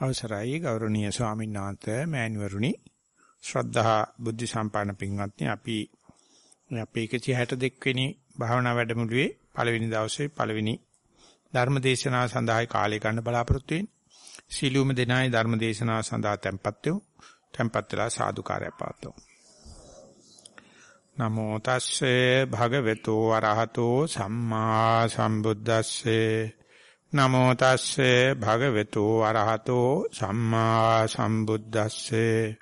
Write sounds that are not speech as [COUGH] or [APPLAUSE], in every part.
අවසරයි ගෞරවනීය ස්වාමීන් වහන්සේ මෑණිවරුනි ශ්‍රද්ධා බුද්ධ සම්පන්න පින්වත්නි අපි අපේ 162 වෙනි භාවනා වැඩමුළුවේ පළවෙනි දවසේ පළවෙනි ධර්ම දේශනාව සඳහායි කාලය ගන්න බලාපොරොත්තු වෙන්නේ. සීලුම දෙනායි ධර්ම දේශනාව සඳහා tempත් වෙමු. tempත් වෙලා සාදුකාරය පාතෝ. නමෝ තස්සේ භගවතු වරහතෝ සම්මා සම්බුද්දස්සේ නමෝ තස්සේ භගවතු අරහතෝ සම්මා සම්බුද්දස්සේ.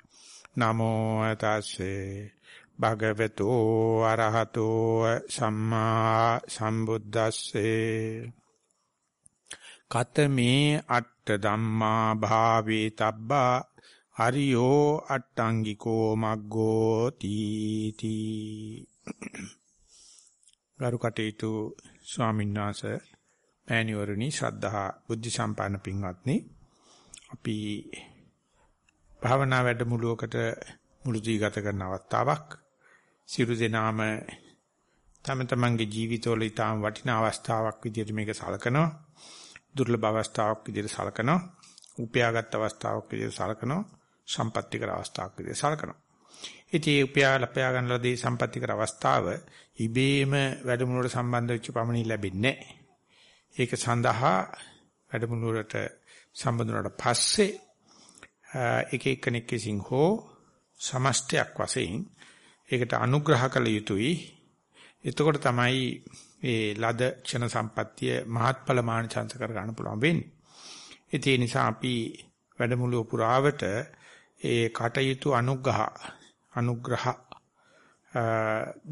නමෝ තස්සේ භගවතු අරහතෝ සම්මා සම්බුද්දස්සේ. කතමේ අට්ඨ ධම්මා භාවේ තබ්බා හරියෝ අට්ටංගිකෝ මග්ගෝ තීති. ගරු කටයුතු ස්වාමීන් වහන්සේ මෑණිවරණි ශ්‍රද්ධා බුද්ධ සම්පන්න පින්වත්නි. අපි භාවනා වැඩමුළුවකට මුළු දී ගත කරන අවස්ථාවක්. සියලු දෙනාම තම තමන්ගේ ජීවිතවල ඊටාම් වටිනා අවස්ථාවක් විදිහට මේක සලකනවා. දුර්ලභ අවස්ථාවක් විදිහට සලකනවා. උපයාගත් අවස්ථාවක් විදිහට සලකනවා. සම්පත්‍තිකර අවස්ථාවක් විදිහට සලකනවා. ඉතින් මේ උපයා ලපයා ගන්න ලදී සම්පත්‍තිකර අවස්ථාව ඉබේම වැඩමුළුවට සම්බන්ධ වෙච්ච පමණින් ලැබෙන්නේ නැහැ ඒක සඳහා වැඩමුළුවලට සම්බන්ධ වුණාට පස්සේ එක එක්කෙනෙක් විසින් හෝ සමස්තයක් වශයෙන් ඒකට අනුග්‍රහ කළ යුතුයි. එතකොට තමයි මේ ලද ක්ෂණ සම්පත්තිය මහත්ඵල මානචංශ කර ගන්න පුළුවන් වෙන්නේ. ඒ නිසා අපි වැඩමුළුව පුරාවට ඒ කටයුතු අනුග්‍රහ අනුග්‍රහ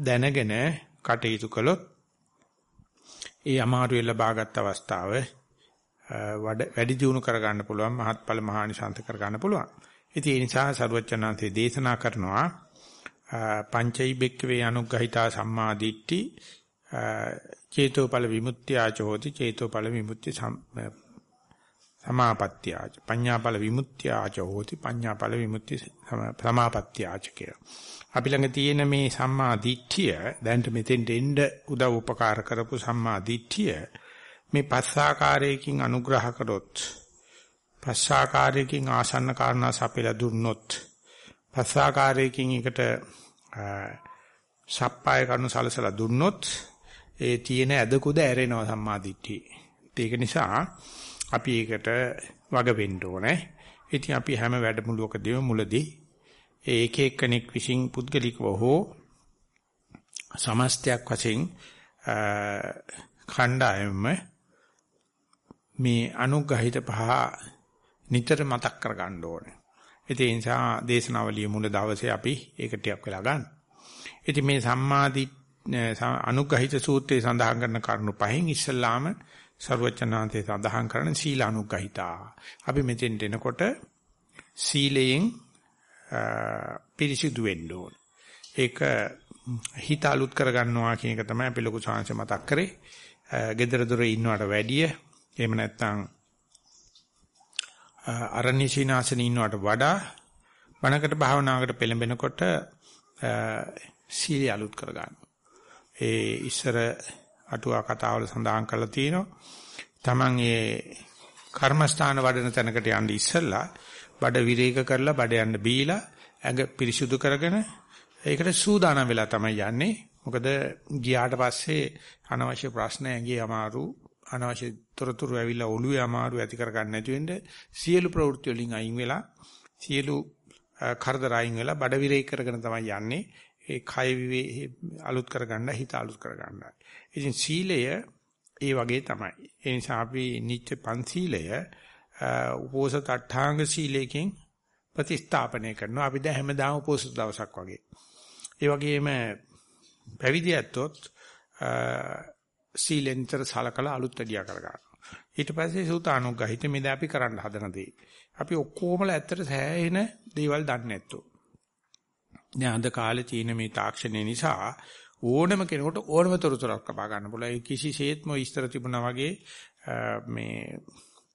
දැනගෙන කටයුතු කළොත් ඒ අමාරුවේ ලබාගත් අවස්ථාව වැඩි දියුණු කරගන්න පුළුවන් මහත්ඵල මහානිශාන්ත කරගන්න පුළුවන්. ඉතින් ඒ නිසා සරුවචනාන්තේ දේශනා කරනවා පංචෛ බෙක්කවේ අනුග්‍රහිතා සම්මා දිට්ඨි චේතෝපල විමුක්තිය චෝති චේතෝපල විමුක්ති සමාපත්තිය පඤ්ඤාපල විමුක්තිය චෝති පඤ්ඤාපල විමුක්ති සමාපත්තිය කියලා. අපි ළඟ තියෙන මේ සම්මා දිට්ඨිය දැන්ට මෙතෙන්ට එන්න උදව් උපකාර කරපු සම්මා දිට්ඨිය මේ පස්සාකාරයකින් අනුග්‍රහ කරොත් පස්සාකාරයකින් ආසන්න කාරණා සපෙලා දුන්නොත් පස්සාකාරයකින් එකට සප්පාය කරනු සලසලා දුන්නොත් ඒ තියෙන ඇදකුද ඇරෙනවා සම්මා දිට්ඨිය. ඒක නිසා අපි ඒකට වග වෙන්න ඕනේ. ඉතින් අපි හැම වැඩමුළුවකදීම මුලදී ඒ එක එක්කෙනෙක් විසින් පුද්ගලිකව හෝ සමස්තයක් වශයෙන් ඛණ්ඩායම මේ අනුග්‍රහිත පහ නිතර මතක් කරගන්න ඕනේ. ඒ නිසා දේශනාවලිය මුල දවසේ අපි ඒක ටිකක් වෙලා ගන්න. ඉතින් මේ සම්මාදි අනුග්‍රහිත සූත්‍රයේ සඳහන් කරන කරුණු පහෙන් ඉස්සල්ලාම ਸਰවචනාන්තේ සඳහන් කරන සීල අනුග්‍රහිතා. අපි මෙතෙන්ට එනකොට සීලයෙන් පිරිසිදු වෙන්න ඕන. ඒක හිත අලුත් කරගන්නවා කියන එක තමයි අපි ලොකු chance මතක් කරේ. gedara dore ඉන්නවට වැඩිය එහෙම නැත්නම් අරණ්‍ය සීනාසනේ ඉන්නවට වඩා වණකට භාවනාවකට පෙළඹෙනකොට සීලය අලුත් කරගන්න. ඒ ඉස්සර අටුවා කතාවල සඳහන් කරලා තියෙනවා. Taman ඒ කර්මස්ථාන වඩන තැනකට යන්න ඉස්සෙල්ලා බඩ විරේක කරලා බඩ යන්න බීලා ඇඟ පිරිසුදු කරගෙන ඒකට සූදානම් වෙලා තමයි යන්නේ. මොකද ගියාට පස්සේ අනවශ්‍ය ප්‍රශ්න ඇඟේ අමාරු අනවශ්‍ය තොරතුරු ඇවිල්ලා ඔළුවේ අමාරු ඇති කර ගන්න නැති වෙන්න සියලු ප්‍රවෘත්ති වලින් අයින් වෙලා සියලු කරදර අයින් වෙලා බඩ විරේක කරගෙන තමයි යන්නේ. ඒ කය අලුත් කරගන්න හිත අලුත් කරගන්න. ඉතින් සීලය ඒ වගේ තමයි. ඒ නිසා අපි නිත්‍ය පන්සීලය උපෝසත අට්ඨාංග සීලයෙන් ප්‍රතිස්ථාපනය කරනවා. අපි දැන් හැමදාම උපෝසත දවසක් වගේ. ඒ වගේම පැවිදි ඇත්තොත් සීලෙන්තර සලකලා අලුත් වැඩියා කරගන්නවා. ඊට පස්සේ සූතානුග්‍රහිත මේ දැන් අපි කරන්න හදන දේ. අපි ඔක්කොමල ඇත්තට සෑහෙන දේවල් දන්නේ නැත්තෝ. දැන් අද කාලේ තියෙන මේ තාක්ෂණය නිසා ඕනම කෙනෙකුට ඕනම තොරතුරක් ලබා ගන්න පුළුවන්. ඒ කිසිසේත්ම විස්තර තිබුණා වගේ මේ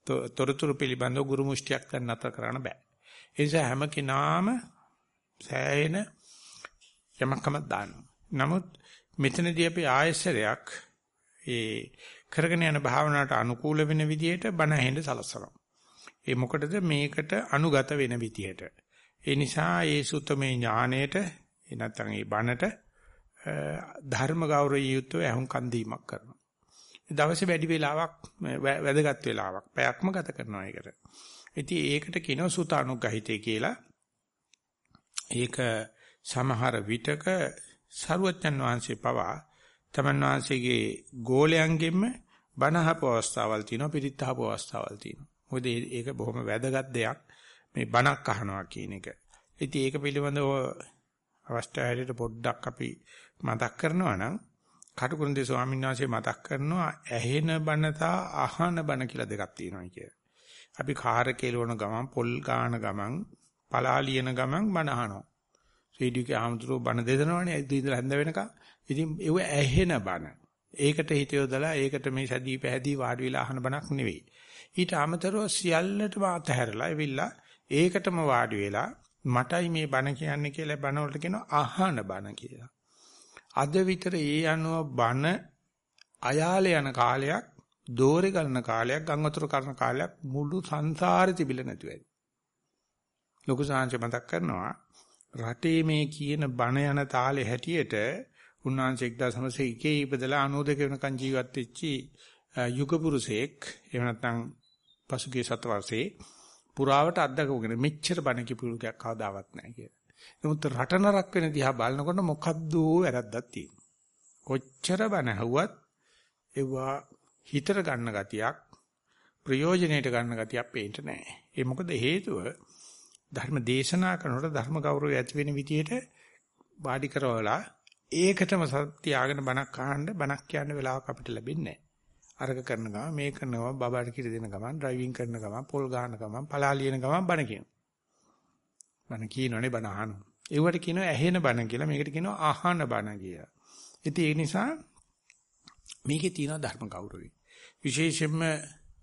තොරතුරු පිළිබඳව ගුරු මුෂ්ටියක් දැන් නැතර කරන්න බෑ. ඒ නිසා හැම කෙනාම සෑහෙන යමක්කම දානවා. නමුත් මෙතනදී අපි ආයශරයක් ඒ කරගෙන යන භාවනාවට අනුකූල වෙන විදිහට බණ ඇහෙන්න සලස්සනවා. ඒ මොකටද මේකට අනුගත වෙන විදියට. ඒ නිසා ඒ සුතමේ ඥාණයට ඒ නැත්නම් ඒ බණට ධර්ම ගෞරවය යුතුව ඇහුම්කන් දීමක් කරනවා. දවසේ වැඩි වෙලාවක් වැදගත් වෙලාවක් පැයක්ම ගත කරනවා ඒකට. ඉතින් ඒකට කියනවා සුතානුග්‍රහිතය කියලා. ඒක සමහර විටක සරුවච්චන් වහන්සේ පවා තමන් වහන්සේගේ ගෝලයන්ගෙම බණහපු අවස්ථාවල් තියෙනවා පිරිත්හපු අවස්ථාවල් තියෙනවා. මොකද ඒක බොහොම වැදගත් දෙයක් මේ බණක් අහනවා කියන එක. ඉතින් ඒක පිළිබඳව අවස්ථාවේදී පොඩ්ඩක් අපි මතක් කරනවා නම් කටුකුරුන්දේ ස්වාමීන් වහන්සේ මතක් කරනවා ඇහෙන බණ සහ අහන බණ කියලා දෙකක් තියෙනවා කියලා. අපි කාර් කෙලවන ගමන් පොල් ගාන ගමන් පලා ලියන ගමන් බණ අහනවා. රේඩියෝකේ ආමතුරු බණ දෙදනවනේ ඉඳලා හැන්ද වෙනකන්. ඉතින් ඒව ඇහෙන බණ. ඒකට හිත යොදලා ඒකට මේ සැදී පැහැදී වාඩි වෙලා අහන බණක් නෙවෙයි. ඊට අමතරව සියල්ලටම අතහැරලා එවිලා ඒකටම වාඩි වෙලා මටයි මේ බණ කියන්නේ කියලා බණ වලට කියනවා අහන බණ කියලා. අද විතර ඒ අනුව බණ අයාලේ යන කාලයක් දෝරේ ගලන කාලයක් ගංගතුරු කරන කාලයක් මුළු සංසාරේ තිබිලා නැතුව ඇති. ලොකු සාංශ මතක් කරනවා රටේ මේ කියන බණ යන තාලේ හැටියට උන්වහන්සේ 1901 ඉපදලා 92 වෙනකන් ජීවත් වෙච්චි යුග පුරුෂයෙක් එහෙම නැත්නම් පසුගිය සත වර්ෂේ පුරාවට අත්දකගෙන මෙච්චර බණ කිපුරුකයක් කවදාවත් නැහැ කියලා. නමුත් රට නරක් වෙන දිහා බලනකොට මොකද්ද වැරද්දක් තියෙනවා. කොච්චර බණ ඇහුවත් ඒවා හිතට ගන්න ගතියක් ප්‍රයෝජනෙට ගන්න ගතියක් පේන්න නැහැ. ඒ මොකද හේතුව ධර්ම දේශනා කරනකොට ධර්ම ගෞරවය ඇති වෙන විදිහට වාඩි කරවලා ඒකටම සත්‍ය ආගෙන බණක් අහන්න බණක් කියන්න වෙලාවක් අපිට ලැබෙන්නේ නැහැ. අරක කරන ගමන් මේ කරනවා බබාට කිරි දෙන ගමන් ඩ්‍රයිවිං කරන ගමන් පොල් ගහන ගමන් පලා ලියන ගමන් බණ කියනවා. බණ කියනෝනේ බණ අහනවා. ඒවට කියනවා ඇහෙන බණ කියලා මේකට කියනවා අහන බණ කියලා. ඉතින් ඒ නිසා මේකේ තියෙනවා ධර්ම ගෞරවය. විශේෂයෙන්ම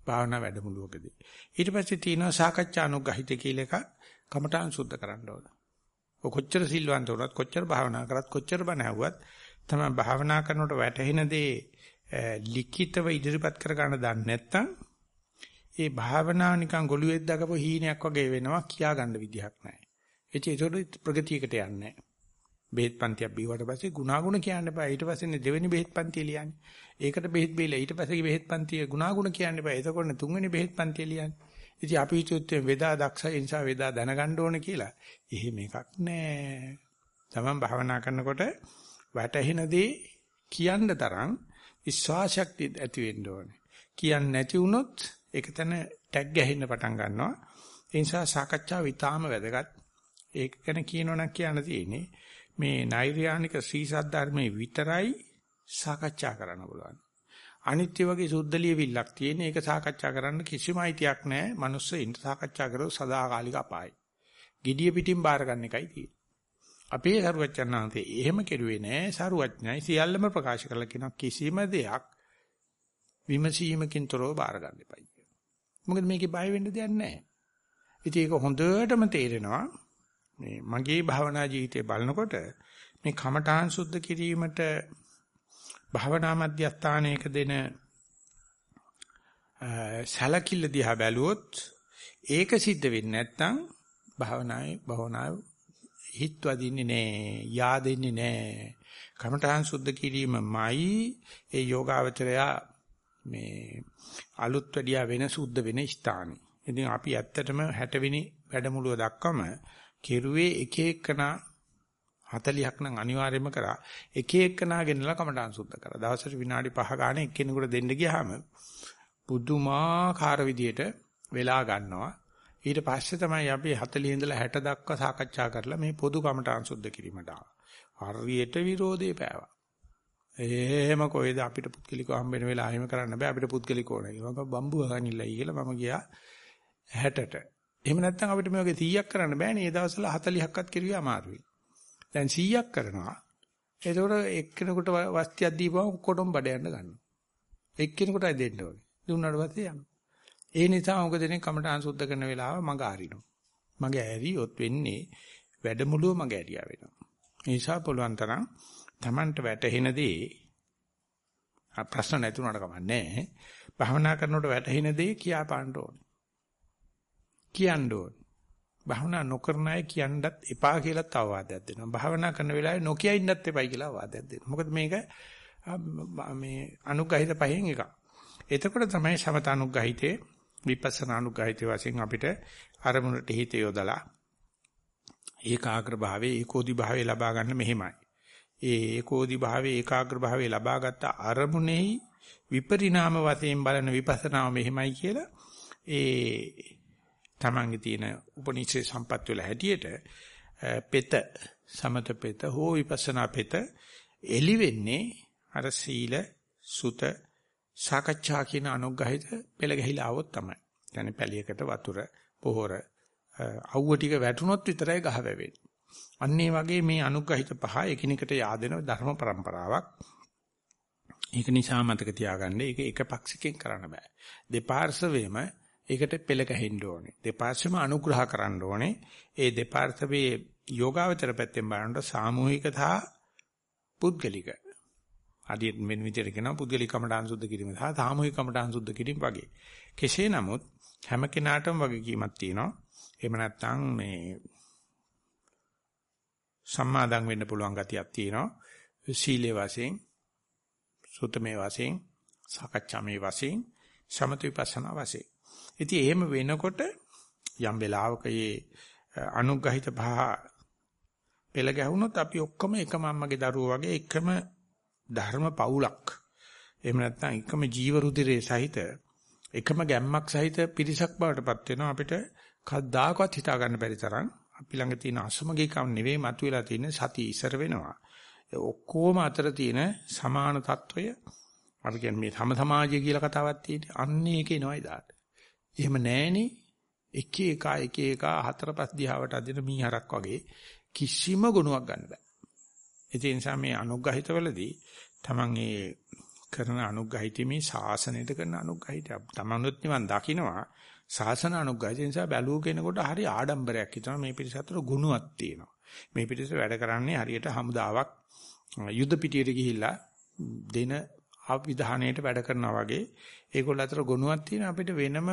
භාවනා වැඩමුළුවකදී. ඊට පස්සේ තියෙනවා සාකච්ඡා අනුග්‍රහිත කියලා එකක්. කමඨාන් සුද්ධ කරන්න ඕන. ඔය කොච්චර සිල්වන්ත වුණත් කොච්චර භාවනා කරත් කොච්චර බණ ඇහුවත් තමයි භාවනා කරනකොට වැටහෙන දේ ලිඛිතව ඉදිරිපත් කර ගන්න දන්නේ නැත්නම් ඒ භාවනාව නිකන් ගොළුෙක් දකපු හීනයක් වගේ වෙනවා කියා ගන්න විදිහක් නැහැ. ඒක ඒතකොට ප්‍රගතියකට යන්නේ නැහැ. බෙහෙත් පන්තියක් බීවට පස්සේ ගුණාගුණ කියන්න එපා. ඊට පස්සේ දෙවෙනි බෙහෙත් පන්තිය ලියන්නේ. ඒකට බෙහෙත් බීලා ඊට පස්සේ බෙහෙත් පන්තිය ගුණාගුණ කියන්න එපා. එතකොට තුන්වෙනි බෙහෙත් පන්තිය ලියන්නේ. ඉතින් අපි හිතුවේ වේදා දක්ෂයි ඒ නිසා වේදා දැනගන්න ඕනේ කියලා. එහෙම එකක් නෑ. තමන් භාවනා කරනකොට වැටහෙන දේ කියන්න තරම් විශ්වාසයක් ඇති වෙන්න ඕනේ. කියන්නේ නැති වුණොත් ඒක තන ටැග් ගහින්න පටන් ගන්නවා. ඒ නිසා සාකච්ඡාව ඊටාම වැදගත්. ඒක ගැන කියනවනම් කියන්න තියෙන්නේ මේ නෛර්යානික සීසත් ධර්මයේ විතරයි සාකච්ඡා කරන්න පුළුවන්. අනිත්‍ය වගේ සුද්ධ ලියවිල්ලක් තියෙන ඒක සාකච්ඡා කරන්න කිසිම අයිතියක් නැහැ. මනුස්සයින්ට සාකච්ඡා කරොත් සදාකාලික අපායයි. gediya pitin බාර ගන්න එකයි තියෙන්නේ. අපේ සරුවච්චන්හන්සේ එහෙම කෙරුවේ නෑ. සරුවඥයි සියල්ලම ප්‍රකාශ කරලා කියන කිසිම දෙයක් විමසීමකින් තොරව බාර ගන්න එපයි කියලා. මොකද මේකේ බය වෙන්න දෙයක් නැහැ. ඉතින් ඒක හොඳටම තේරෙනවා. මේ මගේ භාවනා ජීවිතය බලනකොට මේ කමඨාන් සුද්ධ කිරීමට භාවනා මධ්‍යස්ථානයක දෙන සලකිල්ල දිහා බැලුවොත් ඒක සිද්ධ වෙන්නේ නැත්නම් භාවනාවේ භවනාව හිත වදින්නේ නැහැ yaadෙන්නේ නැහැ කමඨාන් සුද්ධ කිරීමමයි ඒ යෝගාවචරයා මේ අලුත් වැඩියා වෙන සුද්ධ වෙන ස්ථානෙ. ඉතින් අපි ඇත්තටම 60 වෙනි වැඩමුළුව දක්වම කෙරුවේ එක එකනා 40ක් නම් අනිවාර්යයෙන්ම කරා. එක එකනා ගෙනලා කමටහන් සුද්ධ කරා. දවසට විනාඩි 5 ගානේ එක්කෙනෙකුට දෙන්න ගියාම පුදුමාකාර විදියට වෙලා ගන්නවා. ඊට පස්සේ තමයි අපි 40 ඉඳලා 60 දක්වා සාකච්ඡා කරලා මේ පොදු කමටහන් සුද්ධ කිරීමට හරියට විරෝධේ පෑවා. එහෙම කොහෙද අපිට පුද්ගලිකව හම්බෙන වෙලාව එහෙම කරන්න බෑ අපිට පුද්ගලිකව ඕනේ. මම බම්බු ගහනින්නයි කියලා මම ගියා 60ට. එහෙම නැත්නම් අපිට මේ වගේ 100ක් කරන්න බෑනේ. ඒ දවස්වල 40ක්වත් කිරුවේ අමාරුයි. දැන් 100ක් කරනවා. ඒකෝර එක්කෙනෙකුට වස්තියක් දීපුවම ඔක්කොටම බඩ යන්න ගන්නවා. එක්කෙනෙකුටයි දෙන්න ඕනේ. දුන්නාට පස්සේ යනවා. ඒ නිසා මොකද දෙනේ කමටහන් සුද්ධ කරන වෙලාව මග අරිනවා. මගේ ඇරියොත් වෙන්නේ වැඩමුළුව මග ඇරියා වෙනවා. ඒ නිසා පුළුවන් තරම් Tamanට වැටහෙන දේ ප්‍රශ්න නැතුණාට කමන්නේ. භවනා කරනකොට වැටහෙන දේ කියා පාන්න ඕනේ. කියන්න ඕන. භාවනා නොකරන අය කියන්නත් එපා කියලා අවවාදයක් දෙනවා. භාවනා කරන වෙලාවේ නොකිය ඉන්නත් එපයි කියලා අවවාදයක් දෙනවා. මොකද මේක මේ අනුග්‍රහිත පහෙන් එකක්. එතකොට තමයි සමත අනුග්‍රහිතේ විපස්සනා අනුග්‍රහිතේ වශයෙන් අපිට අරමුණට හිත යොදලා ඒකාග්‍ර භාවයේ ඒකෝදි භාවයේ ලබා ගන්න මෙහෙමයි. ඒ ඒකෝදි භාවයේ ඒකාග්‍ර භාවයේ ලබාගත් අරමුණෙහි විපරිණාම වශයෙන් බලන විපස්සනාව මෙහෙමයි කියලා ඒ තමන්ගේ තියෙන උපනිෂේ සම්පත් වල හැටියට පෙත සමත පෙත හෝ විපස්සනා පෙත එළි වෙන්නේ අර සීල සුත සාකච්ඡා කියන අනුග්‍රහිත පෙළ ගහිලා આવොත් තමයි. يعني පැලියකට වතුර පොහොර අවුව ටික වැටුනොත් විතරයි ගහ වැවෙන්නේ. අන්න ඒ වගේ මේ අනුග්‍රහිත පහ එකිනෙකට yaadෙන ධර්ම પરම්පරාවක්. ඒක නිසා මතක තියාගන්න. ඒක එක පක්ෂිකෙන් කරන්න බෑ. දෙපාර්ශවයේම ඒකට පෙළ ගැහෙන්න ඕනේ. දෙපාර්ශ්වෙම අනුග්‍රහ කරන්න ඕනේ. ඒ දෙපාර්ශවයේ යෝගාවචර පැත්තෙන් බලනකොට සාමූහික සහ පුද්ගලික. අදිට මෙන්න විදිහට කියනවා පුද්ගලික කමඨාන් සුද්ධ කිරීම සහ සාමූහික කමඨාන් සුද්ධ කිරීම වගේ. කෙසේ නමුත් හැම කෙනාටම වගකීමක් තියෙනවා. එහෙම නැත්නම් මේ සම්මාදම් වෙන්න පුළුවන් ගතියක් තියෙනවා. සීලේ වශයෙන්, සුතමේ වශයෙන්, සාකච්ඡාමේ වශයෙන්, සමත විපස්සනා වශයෙන්. ඉතින් එහෙම වෙනකොට යම් වෙලාවක මේ අනුග්‍රහිත පහ පෙළ ගැහුනොත් අපි ඔක්කොම එකම අම්මගේ දරුවෝ වගේ එකම ධර්ම පවුලක්. එහෙම නැත්නම් එකම ජීව රුධිරය සහිත එකම ගැම්මක් සහිත පිරිසක් බවට පත් වෙනවා අපිට කවදාකවත් හිතා ගන්න බැරි තරම්. අපි ළඟ තියෙන අසමගිකම් නෙවෙයි මතුවලා තියෙන සතිය ඉස්සර වෙනවා. ඔක්කොම අතර තියෙන සමාන తত্ত্বය අපි කියන්නේ මේ සම සමාජය කියලා කතාවක් තියෙන්නේ අන්න ඒක එනවයි දාට එහෙම නැහෙනේ. එක එක එක එක හතර පහ දිහාවට අදින මීහරක් වගේ කිසිම ගුණයක් ගන්න බෑ. ඒ නිසා මේ අනුග්‍රහිතවලදී තමන් ඒ කරන අනුග්‍රහිතීමේ ශාසනයට කරන අනුග්‍රහිතය තමනුත් නිවන් දකින්නවා ශාසන අනුග්‍රහය නිසා බැලුව කෙනෙකුට හරි ආඩම්බරයක් හිතනවා මේ පිරිස අතර ගුණයක් තියෙනවා. මේ පිරිස වැඩ කරන්නේ හරියට හමුදාවක් යුද පිටියට ගිහිල්ලා දෙන විධානයට වැඩ කරනවා වගේ ඒගොල්ල අතර ගුණයක් තියෙන අපිට වෙනම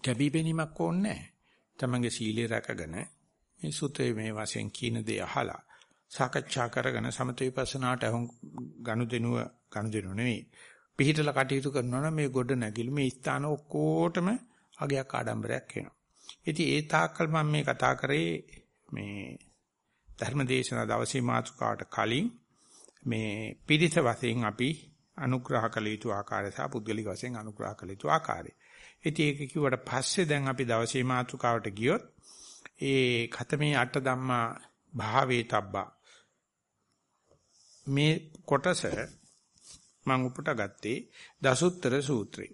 කැපිපෙනීමක් ඕනේ නැහැ. තමන්ගේ සීලය රැකගෙන මේ සුතේ මේ වශයෙන් කීන දේ අහලා සාකච්ඡා කරගෙන සමත විපස්සනාට ගනුදෙනුව ගනුදෙනුව නෙවෙයි පිහිටලා කටයුතු කරනවා නම් මේ ගොඩ නැගිලි මේ ස්ථාන ඔක්කොටම අගයක් ආඩම්බරයක් වෙනවා. ඉතින් ඒ තාක්කල් මම මේ කතා කරේ මේ ධර්මදේශනා දවසේ මාතෘකාවට කලින් මේ පිරිස වශයෙන් අපි අනුග්‍රහ කළ යුතු ආකාරය සහ පුද්ගලික වශයෙන් අනුග්‍රහ කළ යුතු ආකාරය. ඉතින් ඒක කිව්වට පස්සේ දැන් අපි දවසේ මාතෘකාවට ගියොත් ඒ ඛතමේ අට ධම්මා භාවේ තබ්බා මේ කොටස මම උපුට ගත්තේ දසුත්තර සූත්‍රය.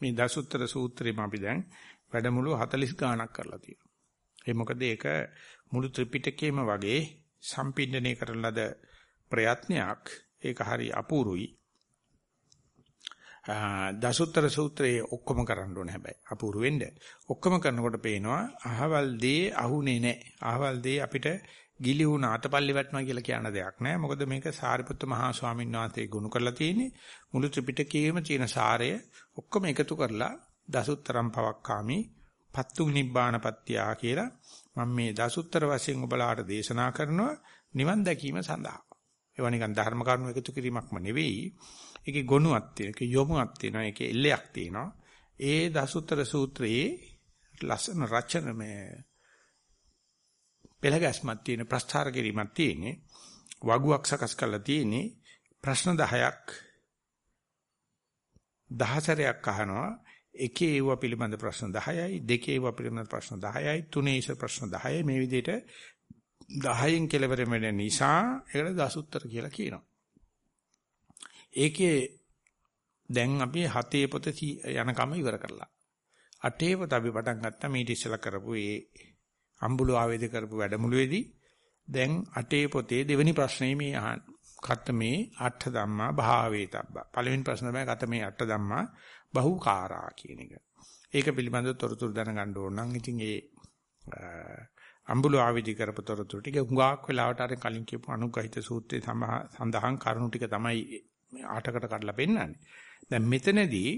මේ දසුත්තර සූත්‍රෙම අපි දැන් වැඩමුළු 40 ගාණක් කරලා තියෙනවා. ඒ මොකද ඒක මුළු ත්‍රිපිටකයේම වගේ සම්පින්දනය කරන ලද ප්‍රයත්නයක් ඒක හරි අපූරුයි. දසුත්තර සූත්‍රයේ ඔක්කොම කරන්න ඕනේ හැබැයි අපූරු වෙන්න. ඔක්කොම කරනකොට පේනවා අහවල් දේ අහුනේ නැහැ. අහවල් දේ අපිට ගිලි වුණ අතපල්ලි වැටෙනවා කියලා කියන දෙයක් නෑ. මොකද මේක සාරිපුත්ත මහා ස්වාමීන් වහන්සේ ගුණ කරලා තියෙන්නේ මුළු ත්‍රිපිටකයේම තියෙන සාරය ඔක්කොම එකතු කරලා දසුත්තරම් පවක්කාමි පත්තුම් නිබ්බානපත්තියා කියලා මම මේ දසුත්තර වශයෙන් ඔබලාට දේශනා කරනවා නිවන් දැකීම සඳහා. ඒවා නිකන් ධර්ම කරුණු එකතු කිරීමක්ම නෙවෙයි. ඒකේ ගොනුවක් තියෙනවා, ඒකේ යොමුවක් තියෙනවා, ඒකේ එල්ලයක් තියෙනවා. ඒ දසුත්තර සූත්‍රයේ ලස්සන රචන මේ පෙළ ගැස්මක් තියෙන ප්‍රස්ථාර කිරීමක් තියෙන්නේ වගුවක් සකස් කරලා තියෙන්නේ ප්‍රශ්න 10ක් දහසරයක් අහනවා එකේ ඒව පිළිබඳ ප්‍රශ්න 10යි දෙකේ ඒව පිළිබඳ ප්‍රශ්න 10යි තුනේ ඉස ප්‍රශ්න 10යි මේ විදිහට 10න් කෙලවර වෙන නිසා ඒකට දසුත්තර කියලා කියනවා ඒකේ දැන් අපි හතේ පොත යනකම ඉවර කරලා අටේ පොත අපි පටන් ගත්තා මේ ඉතිසලා කරපු ඒ අම්බුල ආවේද කරපු වැඩමුළුවේදී දැන් අටේ පොතේ දෙවෙනි ප්‍රශ්නේ මේ අහන. කතමේ අට ධම්මා භාවේතබ්බා. පළවෙනි ප්‍රශ්න තමයි කතමේ අට ධම්මා බහුකාරා කියන එක. ඒක පිළිබඳව තොරතුරු දැනගන්න ඕන නම් ඉතින් ඒ අම්බුල ආවේද කරපු තොරතුරු ටික හුඟක් වෙලාවට අර කලින් කියපු අනුගහිත සූත්‍රයේ සඳහන් කරුණු ටික තමයි ආටකට කඩලා පෙන්නන්නේ. දැන් මෙතනදී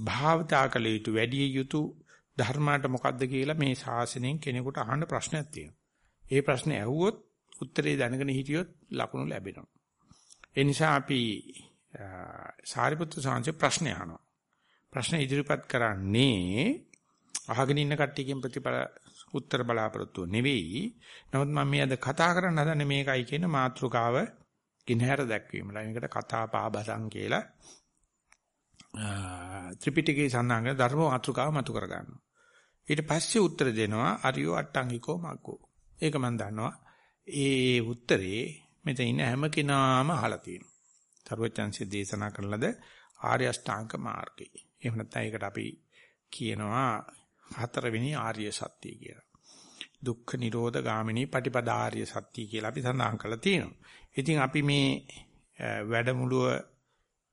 භාවිතා කළ යුතු වැඩි යුතු ධර්මයට මොකද්ද කියලා මේ ශාසනයෙන් කෙනෙකුට අහන්න ප්‍රශ්නයක් තියෙනවා. ඒ ප්‍රශ්නේ ඇහුවොත් උත්තරේ දැනගෙන හිටියොත් ලකුණු ලැබෙනවා. ඒ නිසා අපි සාරිපුත්‍ර සාංශේ ප්‍රශ්න අහනවා. ප්‍රශ්න ඉදිරිපත් කරන්නේ අහගෙන ඉන්න කට්ටියකින් ප්‍රතිඵල උත්තර බලාපොරොත්තු නෙවෙයි. නමුත් මම මේ අද කතා කරන්න හදන්නේ මේකයි කියන මාතෘකාව කිනහැර දැක්වීමලා. මේකට කතා පාබසං කියලා ත්‍රිපිටකයේ සඳහන් කරන ධර්ම මාතෘකාව මතු කර ගන්නවා. ඊට පස්සේ උත්තර දෙනවා අරියෝ අට්ටංගිකෝ මග්ගෝ. ඒක මම දන්නවා. ඒ උත්තරේ මෙතන ඉන්න හැම කෙනාම අහලා තියෙනවා. සර්වචන්සේ දේශනා කරන ලද ආර්ය අෂ්ටාංග මාර්ගය. එහෙම නැත්නම් ඒකට අපි කියනවා හතරවෙනි ආර්ය සත්‍ය කියලා. දුක්ඛ නිරෝධ ගාමිනී පටිපදා ආර්ය සත්‍ය කියලා අපි සඳහන් කරලා තියෙනවා. ඉතින් අපි මේ වැඩමුළුව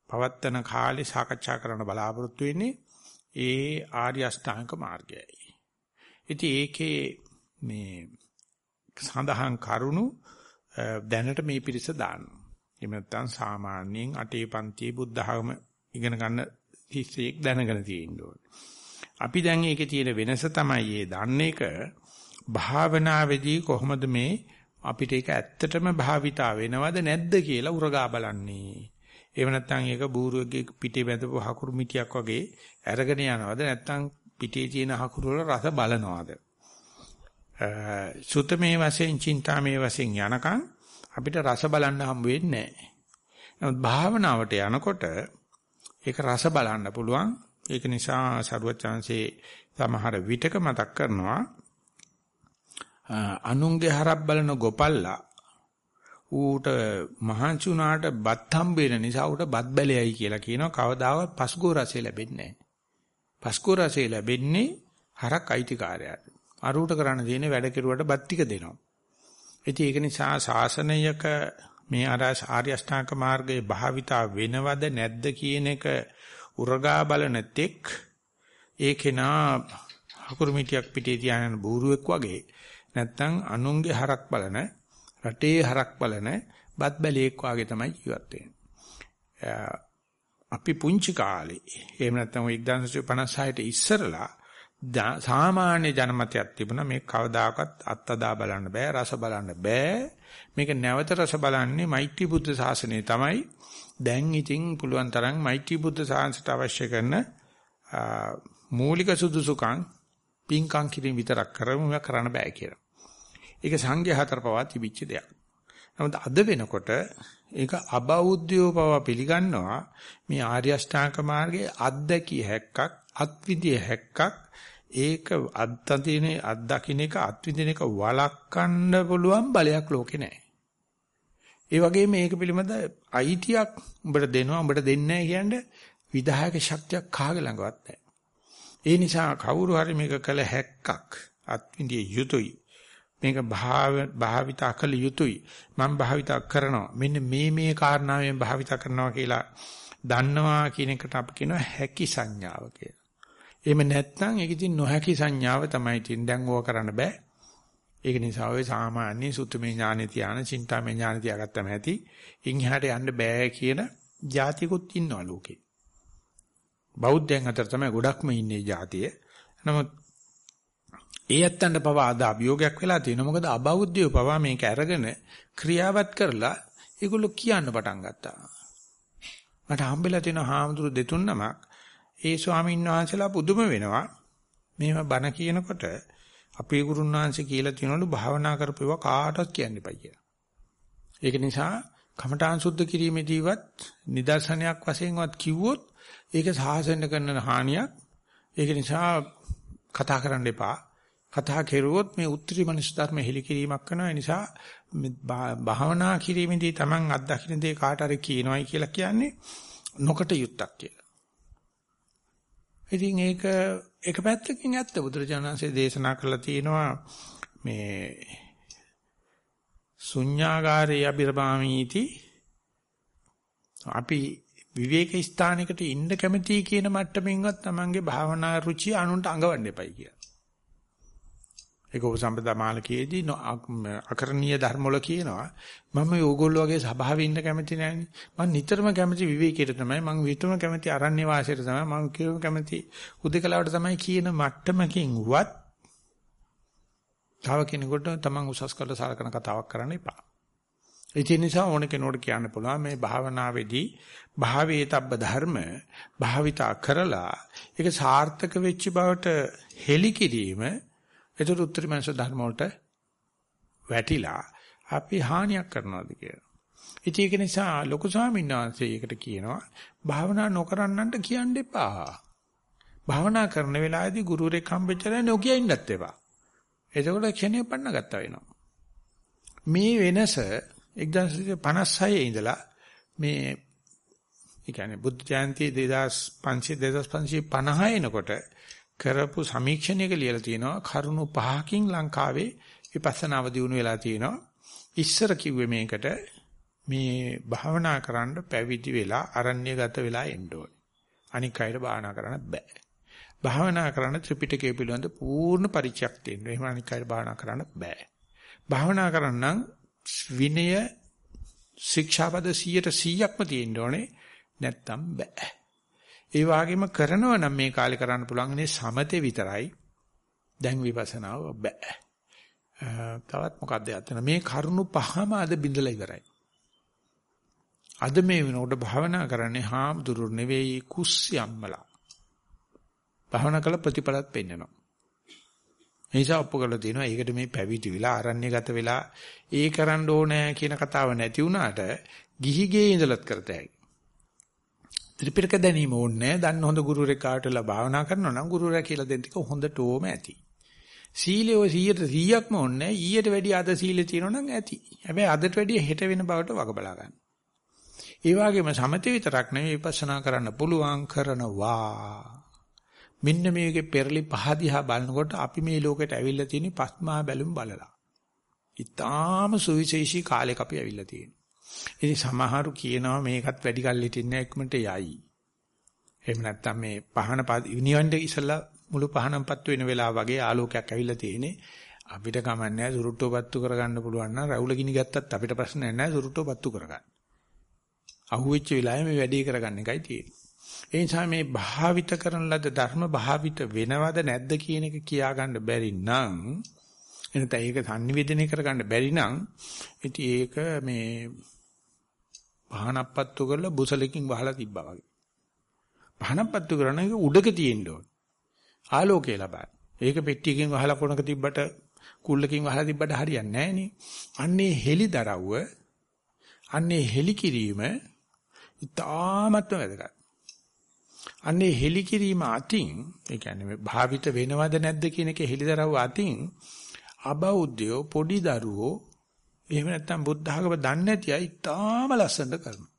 පවත්තන කාලේ සාකච්ඡා කරන්න බලාපොරොත්තු වෙන්නේ ඒ ආර්ය අෂ්ටාංග මාර්ගයයි. ඉතින් ඒකේ මේ සඳහන් කරුණු දැනට මේ පිරිස දානවා. එහෙම නැත්නම් සාමාන්‍යයෙන් අටේ පන්තියේ බුද්ධ ධර්ම ඉගෙන ගන්න ශිෂ්‍යයෙක් දැනගෙන තියෙන්න ඕනේ. අපි දැන් ඒකේ තියෙන වෙනස තමයි මේ දන්න එක භාවනාවේදී කොහොමද මේ අපිට ඒක ඇත්තටම භාවිතා වෙනවද නැද්ද කියලා උරගා බලන්නේ. එහෙම නැත්නම් ඒක බූරුවෙක්ගේ පිටේ බැඳපු හකුරු මිටියක් වගේ අරගෙන යනවද නැත්නම් පිටේ තියෙන හකුරු වල රස බලනවද? සුතමේ වශයෙන් චින්තාමේ වශයෙන් යනකම් අපිට රස බලන්න හම්බ වෙන්නේ නැහැ. නමුත් භාවනාවට යනකොට ඒක රස බලන්න පුළුවන්. ඒක නිසා සරුවචාන්සේ සමහර විටක මතක් කරනවා අනුන්ගේ හරක් බලන ගොපල්ලා ඌට මහන්සි වුණාට බත් හම්බ වෙන නිසා ඌට බත් බැලයයි කියලා කියනවා කවදාවත් පස්කෝ රසය ලැබෙන්නේ නැහැ. පස්කෝ රසය ලැබෙන්නේ හරක් අයිතිකාරයාට. අරුවට කරන්න තියෙන වැඩ කෙරුවට බත් ටික දෙනවා. ඉතින් ඒක නිසා ශාසනයක මේ ආර්ය අෂ්ටාංග මාර්ගයේ භාවිතා වෙනවද නැද්ද කියන එක උරගා බලන තෙක් ඒකේනා හකුරු මිටියක් පිටේ තියාගෙන බූරුවෙක් වගේ. නැත්තම් අනුන්ගේ හරක් බලන රටේ හරක් බලන බත් බැලියෙක් වගේ තමයි ජීවත් අපි පුංචි කාලේ එහෙම නැත්නම් 1956ට ඉස්සරලා සාමාන්‍ය ජනමතයක් තිබුණා මේ කවදාකවත් අත්අදා බලන්න බෑ රස බලන්න බෑ. මේක නැවත රස බලන්නේ මෛත්‍රී බුද්ධ ශාසනය තමයි. දැන් ඉතින් පුළුවන් තරම් මෛත්‍රී බුද්ධ ශාසනයට අවශ්‍ය කරන මූලික සුදුසුකම් පින්කම් කිරීම විතරක් කරමු කරන්න බෑ කියලා ඒක සංඝයා හතර පවා තිබිච්ච දෙයක්. නමුත් අද වෙනකොට ඒක අබෞද්ධයෝ පවා පිළිගන්නවා මේ ආර්ය අෂ්ටාංග මාර්ගයේ අත්දැකිය හැක්කක් අත්විදිය හැක්කක් ඒක අත්දකින්නේ අත්දකින්න එක අත්විදින එක වළක්වන්න පුළුවන් බලයක් ලෝකේ නැහැ. ඒ වගේම මේක පිළිබඳ අයිතියක් උඹට දෙනවා උඹට දෙන්නේ නැහැ කියන්නේ විධායක ශක්තියක් කාගේ ළඟවත් නැහැ. ඒ නිසා කවුරු හරි මේක කළ හැක්කක් අත්විදිය යුතුයි. මේක භාවිතා කළ යුතුයි මම භාවිතා කරනවා මෙන්න මේ මේ කාරණාවෙන් භාවිතා කරනවා කියලා දන්නවා කියන එකට අපි කියනවා හැකි සංඥාව කියලා. එහෙම නැත්නම් ඒක ඉතින් නොහැකි සංඥාව තමයි තියෙන්නේ. දැන් ඕක කරන්න බෑ. ඒක නිසා ඔය සාමාන්‍ය සුත්තමේ ඥානෙ තියාන, චින්තාමේ ඥානෙ තියාගත්තම ඇති. ඉන් එහාට යන්න බෑ කියන જાතිකුත් ඉන්නවා ලෝකේ. බෞද්ධයන් අතර තමයි ගොඩක්ම ඉන්නේ જાතිය. නමුත් ඒ ඇත්තන්ට පවා අද අභියෝගයක් වෙලා තියෙනවා. මොකද අබෞද්ධයෝ පවා මේක අරගෙන ක්‍රියාවත් කරලා ඒගොල්ලෝ කියන්න පටන් ගත්තා. මට හම්බෙලා තියෙන හාමුදුරු දෙතුන් නමක් ඒ ස්වාමීන් වහන්සේලා පුදුම වෙනවා. මේව බණ කියනකොට අපේ ගුරුන් වහන්සේ කියලා තියනලු භාවනා කරපුවා කාටවත් කියන්න එපා කියලා. ඒක නිසා කමඨාන් සුද්ධ කිරීමේදීවත් නිදර්ශනයක් වශයෙන්වත් කිව්වොත් ඒක සාසනෙ කරන හානියක්. ඒක නිසා කතා කරන්න එපා. කතා කෙරුවොත් මේ උත්තරී මනුස්ස ධර්ම හෙලිකිරීමක් කරනවා. ඒ නිසා භාවනා කිරීමේදී Taman අත්දකින්න දේ කාට හරි කියනවායි කියලා කියන්නේ නොකට යුක්තක් කියලා. ඉතින් ඒක එක පැත්තකින් ඇත්ත බුදුරජාණන්සේ දේශනා කළා තියෙනවා මේ ශුඤ්ඤාගාරේ අබිරබාමීති අපි විවේක ස්ථානයකට ඉන්න කැමතියි කියන මට්ටමින්වත් Tamanගේ භාවනා රුචිය අනුන්ට අඟවන්න එපයි කියලා. ඒක උපසම්පදා මාලකයේදී අකරණීය ධර්ම වල කියනවා මම ඕගොල්ලෝ වගේ සභාවේ ඉන්න කැමති නෑනේ. මම නිතරම කැමති විවේකයට තමයි. මම විතරම කැමති අරණ්‍ය වාසයට තමයි. මම කිව්වම කැමති උදේකලාවට තමයි කියන මට්ටමකින් වත් තව කෙනෙකුට තමන් උසස් කරලා සලකන කතාවක් කරන්න එපා. ඒ නිසා ඕන කෙනෙකුට කියන්න පුළුවන් මේ භාවනාවේදී භාවේතබ්බ ධර්ම භාවිතා කරලා ඒක සාර්ථක වෙච්ච බවට හෙලි කිරීම ඒතර උත්තරීමංශ ධර්ම වලට වැටිලා අපි හානියක් කරනවාද කියලා. ඉතින් ඒක නිසා ලොකු ස්වාමීන් වහන්සේ ඒකට කියනවා භාවනා නොකරන්නන්ට කියන්න එපා. භාවනා කරන වෙලාවේදී ගුරුවරයෙක් හම්බෙච්චලා නොකිය ඉන්නත් එපා. එතකොට ක්ෂණය පන්න ගත්තා වෙනවා. මේ වෙනස 1956 ඉඳලා මේ ඒ කියන්නේ බුද්ධ ජයන්ති 2500 2550 එනකොට කරපු සමීක්ෂණයක ලියලා තියෙනවා කරුණු පහකින් ලංකාවේ විපස්සනාව දිනු වෙලා තියෙනවා. ඉස්සර කිව්වේ මේකට මේ භාවනා කරන්න පැවිදි වෙලා අරණ්‍යගත වෙලා එන්න ඕනේ. අනික් අයට භාවනා කරන්න බෑ. භාවනා කරන්න ත්‍රිපිටකය පිළිබඳ පූර්ණ පරිචයක් තියෙනවා. එහෙම අනික් අයට භාවනා කරන්න බෑ. භාවනා කරන්න විනය ශික්ෂාපද 100ට 100ක්ම තියෙන්න ඕනේ. නැත්තම් බෑ. ඒ වගේම කරනවා නම් මේ කාලේ කරන්න පුළුවන් ඉන්නේ සමතේ විතරයි. දැන් විපස්සනාව බෑ. තවත් මොකක්ද යත්තන මේ කරුණු පහම අද බිඳලා ඉවරයි. අද මේ වෙනකොට භාවනා කරන්නේ හාමුදුරු නෙවෙයි කුස්සියම්මලා. භාවනා කළ ප්‍රතිඵලත් පෙන්වනවා. නිසා ඔප්පු කරලා තියෙනවා ඒකට මේ පැවිදි වෙලා ආරණ්‍යගත වෙලා ඒ කරන්න ඕනේ කියන කතාව නැති වුණාට ගිහිගේ ඉඳලත් කරතයි. ත්‍රිපිටක දැනීම ඕනේ දන්න හොඳ ගුරුවරයෙක් කාටලා භාවනා කරනවා නම් ගුරුවරයා කියලා දෙන්න ටික හොඳටම ඇති. සීලය 100ට 100ක්ම ඕනේ ඊට වැඩිය අද සීලේ තියෙනවා නම් ඇති. හැබැයි අදට වැඩිය හෙට වෙන බවට වග බලා ගන්න. ඒ වගේම සමථ විතරක් නෙවෙයි විපස්සනා කරන්න පුළුවන් කරනවා. මෙන්න මේකේ පෙරලි පහ දිහා බලනකොට අපි මේ ලෝකෙට ඇවිල්ලා තියෙන පස්මා බැලුම් බලලා. ඊටාම සුවිශේෂී කාලයක අපි ඇවිල්ලා තියෙනවා. ඉතින් සමහරු කියනවා මේකත් වැඩි කල් හිටින්නේ ඉක්මනට යයි. එහෙම නැත්නම් මේ පහන නිවන්ට ඉස්සලා මුළු පහනම්පත් වෙන වෙලාව වගේ ආලෝකයක් ඇවිල්ලා තියෙන්නේ. අපිට කමන්නේ සුරුට්ටෝ පත්තු කරගන්න පුළුවන් නම් රවුල ගිනි ගත්තත් අපිට ප්‍රශ්නයක් නැහැ සුරුට්ටෝ පත්තු කරගන්න. අහුවෙච්ච වෙලාවේ මේ වැඩේ කරගන්න එකයි තියෙන්නේ. ඒ නිසා මේ භාවිත කරන ලද ධර්ම භාවිත වෙනවද නැද්ද කියන එක කියාගන්න බැරි නම් එනත ඒක sannivedanaya කරගන්න බැරි නම් ඉතින් ඒක මේ පහනක් පත්තු කරලා බුසලකින් වහලා තිබ්බා වගේ. පහනක් පත්තු කරන එක උඩක තියෙන්න ඕන. ආලෝකය ලබන්න. ඒක පෙට්ටියකින් වහලා කොනක තිබ්බට කුල්ලකින් වහලා තිබ්බට හරියන්නේ නැහැ නේ. අන්නේ හෙලි දරව්ව අන්නේ හෙලි කිරීම ඉතාමත්ම වැදගත්. අන්නේ හෙලි කිරීම අතින් ඒ කියන්නේ භාවිත වෙනවද නැද්ද කියන එක හෙලිදරව් අතින් අබෞද්ධයෝ පොඩි දරුවෝ එහෙම නැත්නම් බුද්ධ ආගම දන්නේ නැති අය ඉතාම ලස්සනට කරනවා.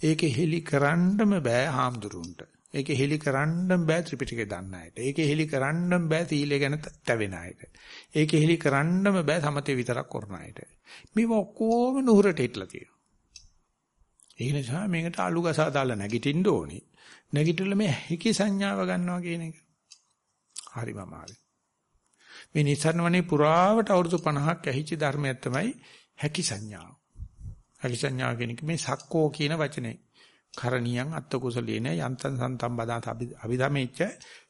ඒකේ හෙලි කරන්නම බෑ හාමුදුරුන්ට. ඒකේ හෙලි කරන්නම බෑ ත්‍රිපිටකේ දන්න අයට. ඒකේ හෙලි කරන්නම බෑ තීලය ගැන තැවෙන අයට. ඒකේ හෙලි කරන්නම බෑ සමතේ විතරක් කරන අයට. මේව ඔක්කොම නුහුරට හිටලා තියෙනවා. ඒ නිසා මේකට අලු ගසා දාලා නැගිටින්න ඕනේ. නැගිටලා මේ හිකි සංඥාව ගන්නවා කියන එක. හරිම අමාරුයි. මේ නිසරණවනේ පුරාවට අවුරුදු 50ක් ඇහිච්ච ධර්මයක් තමයි හැකි සංඥාව. හැකි සංඥාව කියන්නේ මේ සක්කෝ කියන වචනේ. කරණියන් අත්ත කුසලේන යන්තං සන්තම් බදාත අවිධමෙච්ච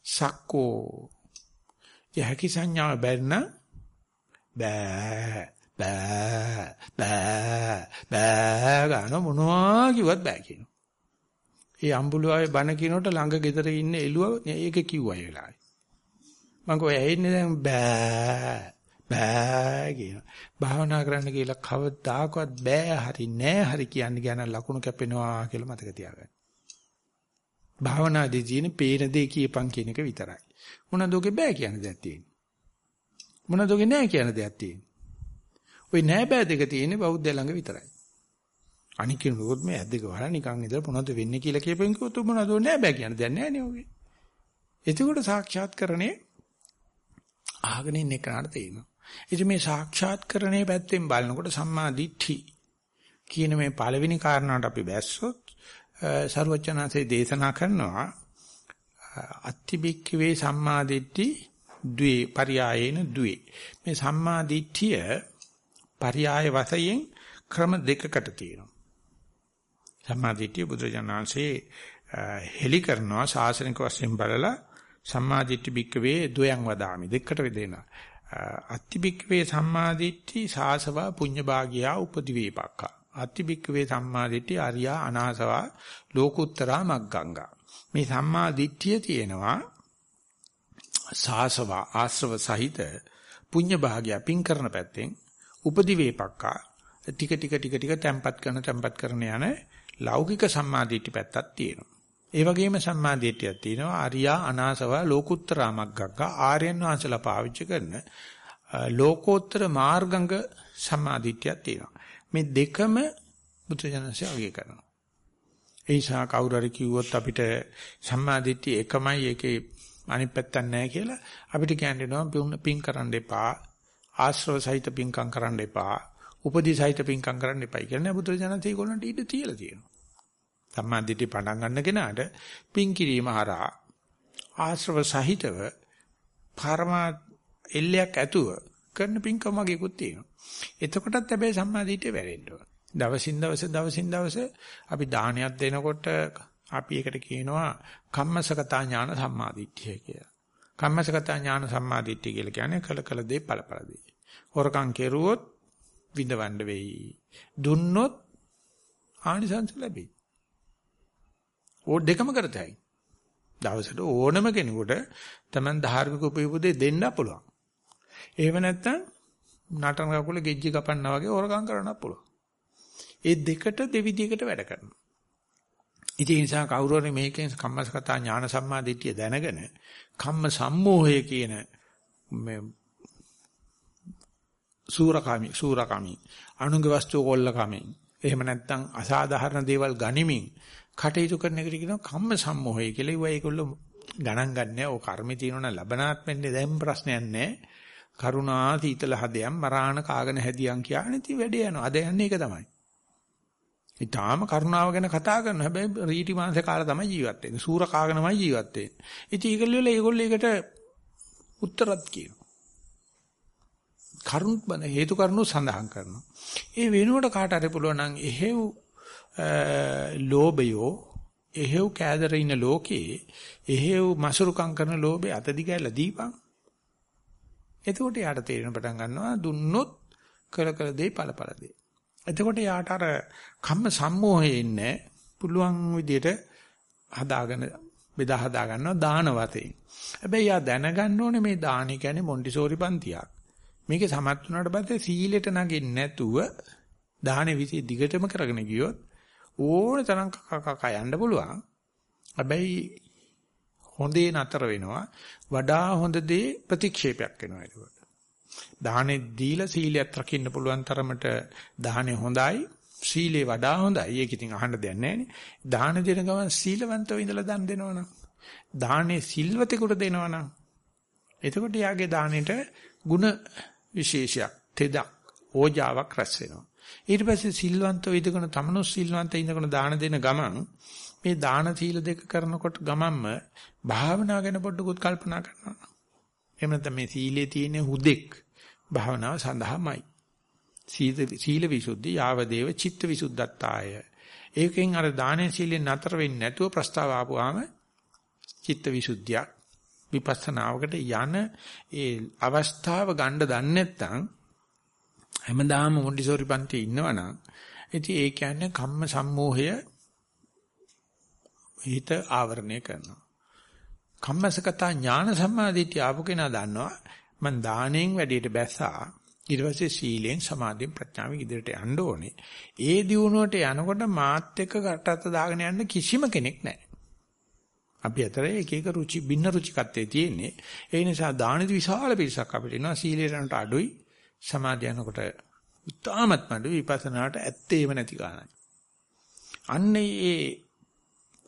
සක්කෝ. ඒ හැකි සංඥාව බැන්න බෑ බෑ බෑ බෑ ගන්න මොනවා කිව්වත් බෑ කියනවා. ඒ අම්බුලාවේ බණ කියනකොට ළඟ ගෙදර ඉන්න එළුව ඒක කිව්වා ඒ වෙලාවේ. මම කොහේ ඇහින්නේ දැන් බෑ බෑ කියන. භාවනා කරන්න කියලා කවදාකවත් බෑ හරි නෑ හරි කියන්නේ ගැන ලකුණු කැපෙනවා කියලා මතක තියාගන්න. භාවනාදී තියෙන පේන දේ කියපන් කියන එක විතරයි. මොනවාද ඔගේ බෑ කියන දෙයක් තියෙන්නේ. මොනවාද ඔගේ නෑ කියන දෙයක් තියෙන්නේ. ওই නෑ බෑ දෙක තියෙන්නේ බෞද්ධය ළඟ විතරයි. අනික කෙනෙකුත් මේ ඇද්දක වහලා නිකන් ඉඳලා මොනවද වෙන්නේ කියලා කියපෙන් කිව්වොත් මොනවද නෑ බෑ කියන දෙයක් නෑ නේ ඔගේ. එතකොට සාක්ෂාත් කරන්නේ අහගෙන ඉන්න එකනට තේරෙනවා. ඉතින් මේ සාක්ෂාත්කරණයේ පැත්තෙන් බලනකොට සම්මා දිට්ඨි කියන මේ පළවෙනි කාරණාවට අපි බැස්සොත් ਸਰවචනාසේ දේශනා කරනවා අත්තිබික්කවේ සම්මා දිට්ඨි ද්වේ පරියායේන ද්වේ. මේ සම්මා දිට්ඨිය පරියාය වශයෙන් ක්‍රම දෙකකට තියෙනවා. සම්මා දිට්ඨිය බුදුරජාණන්සේ හෙලි කරනවා ශාසනික වශයෙන් බලලා සම්මා දිට්ඨි බික්කවේ ද්වයං වදාමි. දෙකට වෙදෙනවා. අත්තිබික්කවේ සම්මාදිට්ඨි සාසවා පුඤ්ඤ භාගියා උපදිවේපක්ඛා. අත්තිබික්කවේ සම්මාදිට්ඨි අරියා අනාසවා ලෝකුත්තරා මග්ගංගා. මේ සම්මාදිට්ඨිය තියෙනවා සාසවා ආශ්‍රව සහිත පුඤ්ඤ භාගියා පින් කරන පැත්තෙන් උපදිවේපක්ඛා. ටික ටික ටික ටික තැම්පත් කරන තැම්පත් කරන යන ලෞකික සම්මාදිට්ඨි පැත්තක් තියෙනවා. ඒ වගේම සම්මාදිටියක් තියෙනවා ආර්යා අනාසව ලෝකුත්තරා මග්ගග්ග ආර්යයන් වහන්සේලා පාවිච්චි කරන ලෝකෝත්තර මාර්ගංග සම්මාදිටියක් තියෙනවා. මේ දෙකම බුදුජනසය අගය කරනවා. ඒ නිසා කවුරු හරි කිව්වොත් අපිට සම්මාදිටිය එකමයි ඒකේ අනිත් පැත්තක් නැහැ කියලා අපිට කියන්න පින් කරන්න එපා. ආශ්‍රව සහිත පින්කම් කරන්න එපා. උපදී සහිත පින්කම් කරන්න එපයි කියලා බුදුරජාණන් ඒගොල්ලන්ට ඉඩ තියලා තියෙනවා. සම්මාදිටි පටන් ගන්න කෙනාට පින් කිරීම හරහා ආශ්‍රව සහිතව පරමා එල්ලයක් ඇතුව කරන පින්කම වගේකුත් තියෙනවා. එතකොටත් හැබැයි සම්මාදිටිය වැරෙන්න ඕන. දවසින් දවස දවසින් දවස අපි දානයක් දෙනකොට අපි ඒකට කියනවා කම්මසගතා ඥාන සම්මාදිට්ඨිය කියලා. කම්මසගතා ඥාන සම්මාදිට්ඨිය කියලා කියන්නේ කල කල දේ ඵලඵල දේ. හොරකම් කෙරුවොත් විඳවන්න වෙයි. දුන්නොත් ආනිසංස ලැබෙයි. ඕ දෙකම කරතයි. දවසට ඕනම කෙනෙකුට Taman ධාර්මික උපයෝගය දෙන්න පුළුවන්. එහෙම නැත්නම් නටන කකුල ගෙජ්ජි කපන්නා වගේ හොරකම් කරන්න පුළුවන්. ඒ දෙකට දෙවිදියකට වැඩ කරනවා. ඉතින් ඒ නිසා කවුරු හරි මේකෙන් කම්මසකතා ඥාන සම්මාදිටිය දැනගෙන කම්ම සම්මෝහය කියන මේ සූරකාමි සූරකාමි අනුගේ වස්තු කොල්ලකමින් එහෙම නැත්නම් අසාධාරණ දේවල් ගනිමින් කටයුතු කරන එකට කියනවා කම්ම සම්මෝහය කියලා. ඒවා ඒගොල්ලෝ ගණන් ගන්නෑ. ඕ කර්මේ තියෙනවනම් ලබනාත්මෙන්නේ දැන් ප්‍රශ්නයක් නෑ. කරුණා තීතල හදයන් මරාණ කාගෙන හැදියන් කියන්නේ ඉතින් වැඩේ යනවා. අද යන්නේ ඒක තමයි. ඊටාම කරුණාව ගැන කතා කරන හැබැයි රීටි මාංශ කාලා තමයි ජීවත් වෙන්නේ. සූර කාගෙනමයි ජීවත් වෙන්නේ. ඉතින් ඒගොල්ලෝ ඒගොල්ලෝ ඒකට උත්තරත් කියනවා. කරුණ බන හේතු කරුණු සඳහන් කරනවා. ඒ වෙනුවට කාට හරි පුළුවන් නම් එහෙව් ලෝභයෝ එහෙව් කෑදර ඉන්න ලෝකේ එහෙව් මසුරුකම් කරන ලෝභය අතදිගැල්ලා දීපන්. එතකොට යාට තේරෙන පටන් ගන්නවා දුන්නොත් කළ කළ දේ ඵලඵල දේ. එතකොට යාට අර කම්ම සම්මෝහයේ ඉන්නේ පුළුවන් විදියට හදාගෙන බෙදා හදා ගන්නවා දාන වතේ. හැබැයි යා දැනගන්න ඕනේ මේ දාන කියන්නේ මොන්ටිසෝරි පන්තියක්. මේකේ සමත් වුණාට පස්සේ සීලෙට නගින්නේ නැතුව දාහනේ විසි දිගටම කරගෙන ගියොත් ඕන තරම් කකක යන්න පුළුවන්. හැබැයි හොඳේ නතර වෙනවා. වඩා හොඳ දේ ප්‍රතික්ෂේපයක් වෙනවා ඒකට. දාහනේ දීලා සීලයක් රකින්න පුළුවන් තරමට දාහනේ හොඳයි. සීලේ වඩා හොඳයි. ඒක ඉතින් අහන්න දෙයක් නැහැ දාන දෙන ගමන් සීලවන්තව ඉඳලා දන් දෙනවනම් දාහනේ සිල්වතෙකුට දෙනවනම් එතකොට යාගේ දානෙට ಗುಣ විශේෂයක් තෙදක් ඕජාවක් රැස් වෙනවා. ඊට පස්සේ සිල්වන්තව ඉදගෙන තමනු සිල්වන්ත ඉඳගෙන දාන දෙන ගමන් මේ දාන සීල දෙක කරනකොට ගමන්ම භාවනා ගැන පොඩ්ඩකුත් කල්පනා කරනවා. එහෙම නැත්නම් මේ සීලේ තියෙන හුදෙක් භාවනාව සඳහාමයි. සීල සීල විසුද්ධි යාව දේව චිත්ත විසුද්ධත්තාය. ඒකෙන් අර දානේ සීලෙන් නතර වෙන්නේ නැතුව ප්‍රස්තාව ආපුවාම චිත්ත විසුද්ධියක් විපස්සනාවකට යන ඒ අවස්ථාව ගන්න දන්නේ නැත්නම් හැමදාම මොන්ඩිසෝරි පන්තියේ ඉන්නවනම් ඉතින් ඒ කියන්නේ කම්ම සම්මෝහය හිත ආවරණය කරනවා. කම්මසකතා ඥාන සම්මාදිටිය ආපු කෙනා දන්නවා මං දාණයෙන් වැඩේට බැස්සා ඊට පස්සේ සීලෙන් සමාධියෙන් ප්‍රඥාවෙන් ඉදිරියට යන්න ඕනේ. ඒ දියුණුවට යනකොට මාත් එක්ක කටත් දාගෙන යන්න කිසිම කෙනෙක් නැහැ. අපි අතර එක එක රුචි බින්න රුචිකත්වයේ තියෙන්නේ. ඒ නිසා දානෙදි විශාල පිරිසක් අපිට ඉනවා සීලේට අඩුයි සමාධිය යනකොට උත්තාමත් මඩ විපස්සනාට ඇත්තේම නැති ගන්නයි. අන්නේ ඒ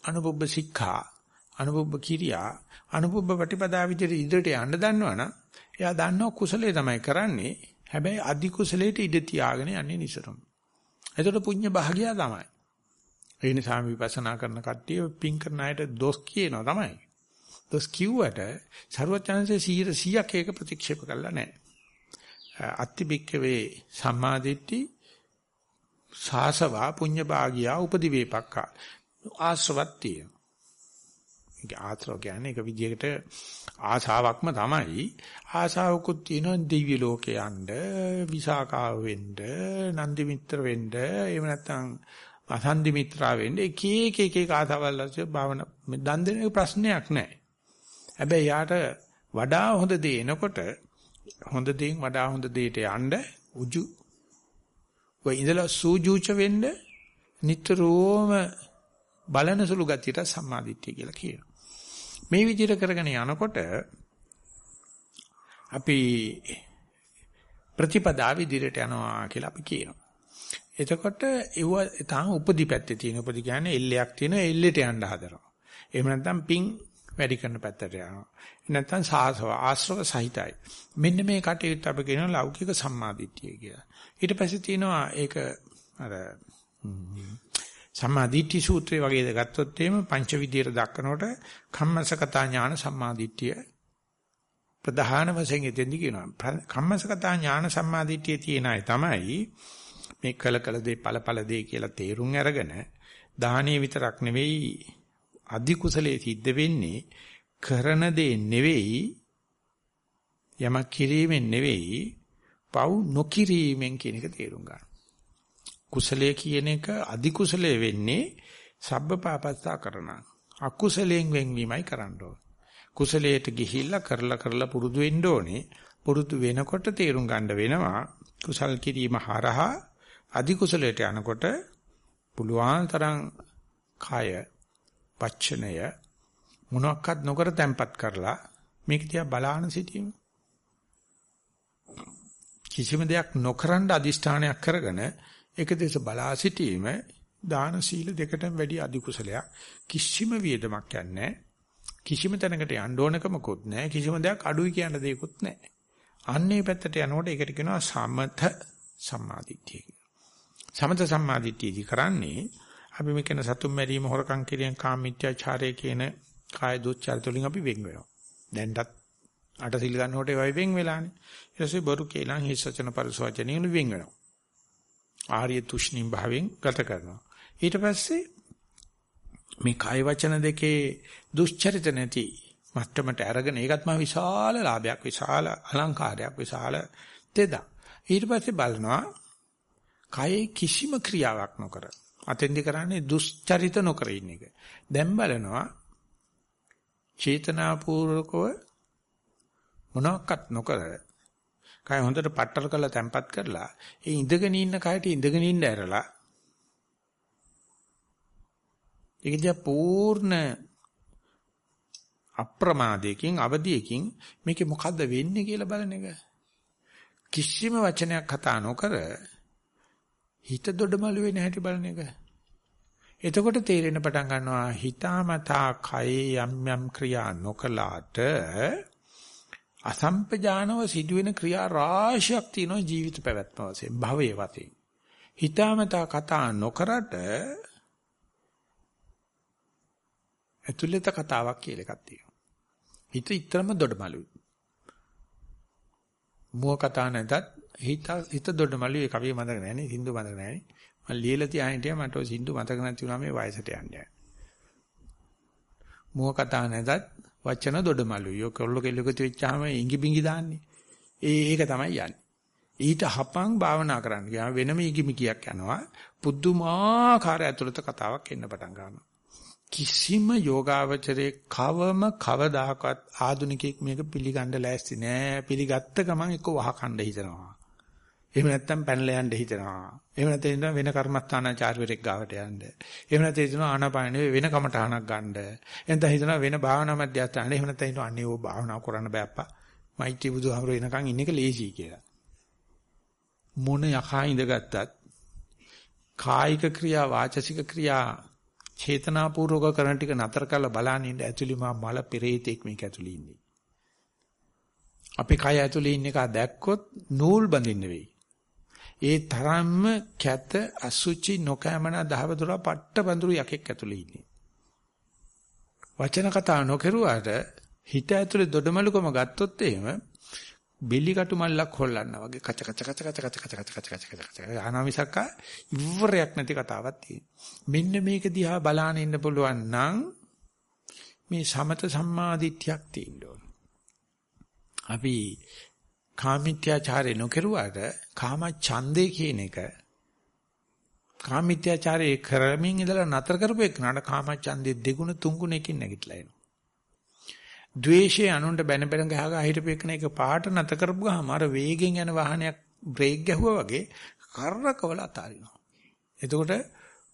අනුබුබ්බ සික්ඛා අනුබුබ්බ කිරියා අනුබුබ්බ ප්‍රතිපදා විදිහට ඉදිරියට යන්න දන්නවනම් එයා දන්නවා කුසලයේ තමයි කරන්නේ. හැබැයි අධි කුසලයට ඉඩ තියාගෙන යන්නේ නිසරම. එතකොට පුඤ්ඤ භාගියා තමයි. ඒ නිසා විපස්සනා කරන කට්ටිය පින් කරන අයට දොස් කියනවා තමයි. දොස් කිව්වට ਸਰවඥාන්සේ 100ක් ඒක ප්‍රතික්ෂේප කළා නැහැ. අත්තිබික්කවේ සම්මාදිට්ඨි සාසවා පුඤ්ඤ භාගියා උපදිවේපක්කා ආශ්‍රවත් තියෙනවා. ඒක ආත්‍රෝ කියන්නේ එක විදිහකට ආසාවක්ම තමයි. ආසාවකුත් තියෙනවා දිව්‍ය ලෝකේ යන්න, විසාකාව වෙන්න, නන්දි මිත්‍ර වෙන්න, එහෙම නැත්නම් අසන්දි මිත්‍රා වෙන්න එක එක එක එක ආසාවල් ඇස්සේ භාවන දන් දෙන ප්‍රශ්නයක් නැහැ. හැබැයි යාට වඩා හොඳ දේ එනකොට හොඳ දේන් වඩා හොඳ දෙයට යන්න උජු ඔය ඉඳලා සූජූච වෙන්න නිතරම බලන සුළු ගතියට සම්මාදිට්ඨිය කියලා කියනවා. මේ විදිහට කරගෙන යනකොට අපි ප්‍රතිපදාව ඉදිරියට යනවා කියලා අපි කියනවා. එතකොට ඒව තාම උපදි පැත්තේ තියෙන උපදි කියන්නේ එල්ලයක් තියෙන එල්ලෙට යන්න හදනවා. එහෙම නැත්නම් පිං වැඩි කරන පැත්තට යනවා. නැත්නම් සාසව ආශ්‍රව සහිතයි. මෙන්න මේ කටයුත්ත අපි කියනවා ලෞකික සම්මාදිට්ඨිය කියලා. ඊට පස්සේ තියෙනවා ඒක අර සම්මාදිට්ඨි සූත්‍රය වගේද ගත්තොත් එහෙම පංච විදියට දක්වනකොට කම්මසකතා ඥාන සම්මාදිට්ඨිය ප්‍රධාන වශයෙන් එතෙන්දි කියනවා. කම්මසකතා ඥාන සම්මාදිට්ඨිය තියෙන අය තමයි මේ කල කල දේ ඵල ඵල දේ කියලා තේරුම් අරගෙන දාහණය විතරක් නෙවෙයි අධි කුසලයේ සිද්ධ වෙන්නේ කරන දේ නෙවෙයි යමක් කිරීමෙන් නෙවෙයි පව් නොකිරීමෙන් කියන එක තේරුම් ගන්න. කුසලයේ කියන එක අධි කුසලයේ වෙන්නේ සබ්බපාපස්සා කරන. අකුසලයෙන් වෙන්වීමයි කරන්න ඕන. කුසලයට ගිහිල්ලා කරලා කරලා පුරුදු වෙන්න ඕනේ. පුරුදු වෙනකොට තේරුම් ගන්න වෙනවා කුසල් කිරීම හරහා අධි කුසලයට යනකොට පුළුවන් තරම් කය වචනය මොනක්වත් නොකර තැම්පත් කරලා මේක තියා බලාන සිටීම කිසිම දෙයක් නොකරන අදිෂ්ඨානයක් කරගෙන ඒක දෙස බලා සිටීම දාන සීල දෙකටම වැඩි අධි කුසලයක් කිසිම වියදමක් යන්නේ කිසිම තැනකට යන්න ඕනකමකුත් නැහැ. කිසිම දෙයක් අඩුයි කියන දෙයක්වත් නැහැ. අන්නේ පැත්තට යනකොට ඒකට කියනවා සමත සම්මාදිට්ඨිය සමත සම්මාදිට්ඨියදි කරන්නේ අපි මේකන සතුම් මැරීම හොරකම් කිරීම කාම මිත්‍යාචාරය කියන කාය දුස්චරිත වලින් අපි වෙන් වෙනවා. දැන්ටත් අට සිල් ගන්නකොට ඒවයි වෙන් වෙලානේ. ඊට පස්සේ බොරු කියලා හිස් වචන පරිසවචනින් වෙන් වෙනවා. ආර්ය තුෂ්ණිම් භාවයෙන් ගත කරනවා. ඊට පස්සේ මේ කාය වචන දෙකේ දුස්චරිත නැති මට්ටමට අරගෙන ඒකත් මා විශාල ලාභයක් විශාල අලංකාරයක් විශාල තෙදා. ඊට පස්සේ බලනවා කයේ කිසිම ක්‍රියාවක් නොකර අතෙන්දි කරන්නේ දුස්චරිත නොකර ඉන්න එක. දැන් බලනවා චේතනාපූර්වකව මොනවත් නොකර කය හොඳට පట్టර කරලා තැම්පත් කරලා ඒ ඉඳගෙන ඉන්න කයට ඉඳගෙන ඉන්න ඇරලා ඒක දිහා පූර්ණ අප්‍රමාදයකින් අවදියකින් මේකේ මොකද්ද වෙන්නේ කියලා බලන එක කිසිම වචනයක් කතා නොකර හිත දොඩමළු වෙන හැටි බලන එක එතකොට තේරෙන පටන් ගන්නවා හිතාමතා කයේ යම් යම් ක්‍රියා නොකලාට අසම්පජානව සිදුවෙන ක්‍රියා රාශියක් තියෙනවා ජීවිත පැවැත්ම වශයෙන් භවයේ වශයෙන්. හිතාමතා කතා නොකරට ඇතුළත කතාවක් කියලා එකක් තියෙනවා. හිත ඊතරම දොඩමලුයි. මුව කතා නැතත් හිත හිත දොඩමලුයි කවිය මතක නැහැ නේ සින්දු මතක නැහැ නේ. මම ලියලා තියාගෙන හිටියා මට ඔය සින්දු මතක නැති වුණා මේ වයසට යන්නේ. මුව කතා නැතත් වචන දොඩමලුයි. ඔය කොල්ල කෙල්ලකති වෙච්චාම ඉඟි බිඟි දාන්නේ. ඒ ඒක තමයි යන්නේ. ඊට හපං භාවනා කරන්න ගියාම වෙනම ඉඟිමිකියක් යනවා. පුදුමාකාර ඇතුළත කතාවක් එන්න පටන් ගන්නවා. කිසිම යෝගාවචරයේ කවම කවදාකවත් ආදුනිකෙක් මේක පිළිගන්න ලෑස්ති නෑ. පිළිගත්ත ගමන් එක්ක වහකණ්ඩ හිතනවා. එහෙම නැත්නම් පැනලා යන්න හිතනවා. එහෙම නැත්නම් වෙන කර්මස්ථානාචාර්යවරයෙක් ගාවට යන්න. එහෙම නැත්නම් හිතනවා ආනාපාන වෙන කමටහනක් ගන්න. එතන හිතනවා වෙන භාවනා මධ්‍යස්ථාන. එහෙම නැත්නම් හිතනවා අනේ ඕ භාවනා කරන්න බෑප්පා. මෛත්‍රී බුදුහාමුදුරු එනකන් ඉන්න එක ලේසි කියලා. මොන යකා ඉඳගත්තත් කායික ක්‍රියා වාචසික ක්‍රියා චේතනාපූර්වක කරන ටික නතර කරලා බලන්න ඉන්න ඇතුළේ මා මල පෙරේතෙක් මේක ඇතුළේ ඉන්නේ. අපි කය ඇතුළේ ඉන්න එක දැක්කොත් නූල් බඳින්න වෙයි. ඒ තරම්ම කැත අසුචි නොකෑමන දහවතුරා පට්ට බඳුරු යකෙක් ඇතුලේ ඉන්නේ. වචන කතා නොකරුවාට හිත ඇතුලේ දොඩමලුකම ගත්තොත් එහෙම බෙලි කටු මල්ලක් හොල්ලන්න වගේ කච කච කච කච කච කච කච කච කච කච කච ආනාමිසක ඉවරයක් නැති කතාවක් තියෙනවා. මෙන්න මේක දිහා බලාන ඉන්න පුළුවන් නම් මේ සමත සම්මාදිට්ඨියක් තියෙන්න ඕන. අපි කාමිත්‍යාචාරය නොකරුවාට කාම ඡන්දේ කියන එක කාමිත්‍යාචාරයේ කරමින් ඉඳලා නතර කරපු එකනට කාම ඡන්දේ දෙගුණ තුන්ගුණයකින් නැගිටලා එනවා. ද්වේෂය අනුන්ට බැන බැන ගහ ගහ හිටපෙකන එක පාට නැත කරපු ගහම අර වේගෙන් යන வாහනයක් බ්‍රේක් ගැහුවා වගේ කරකවල අතාරිනවා. එතකොට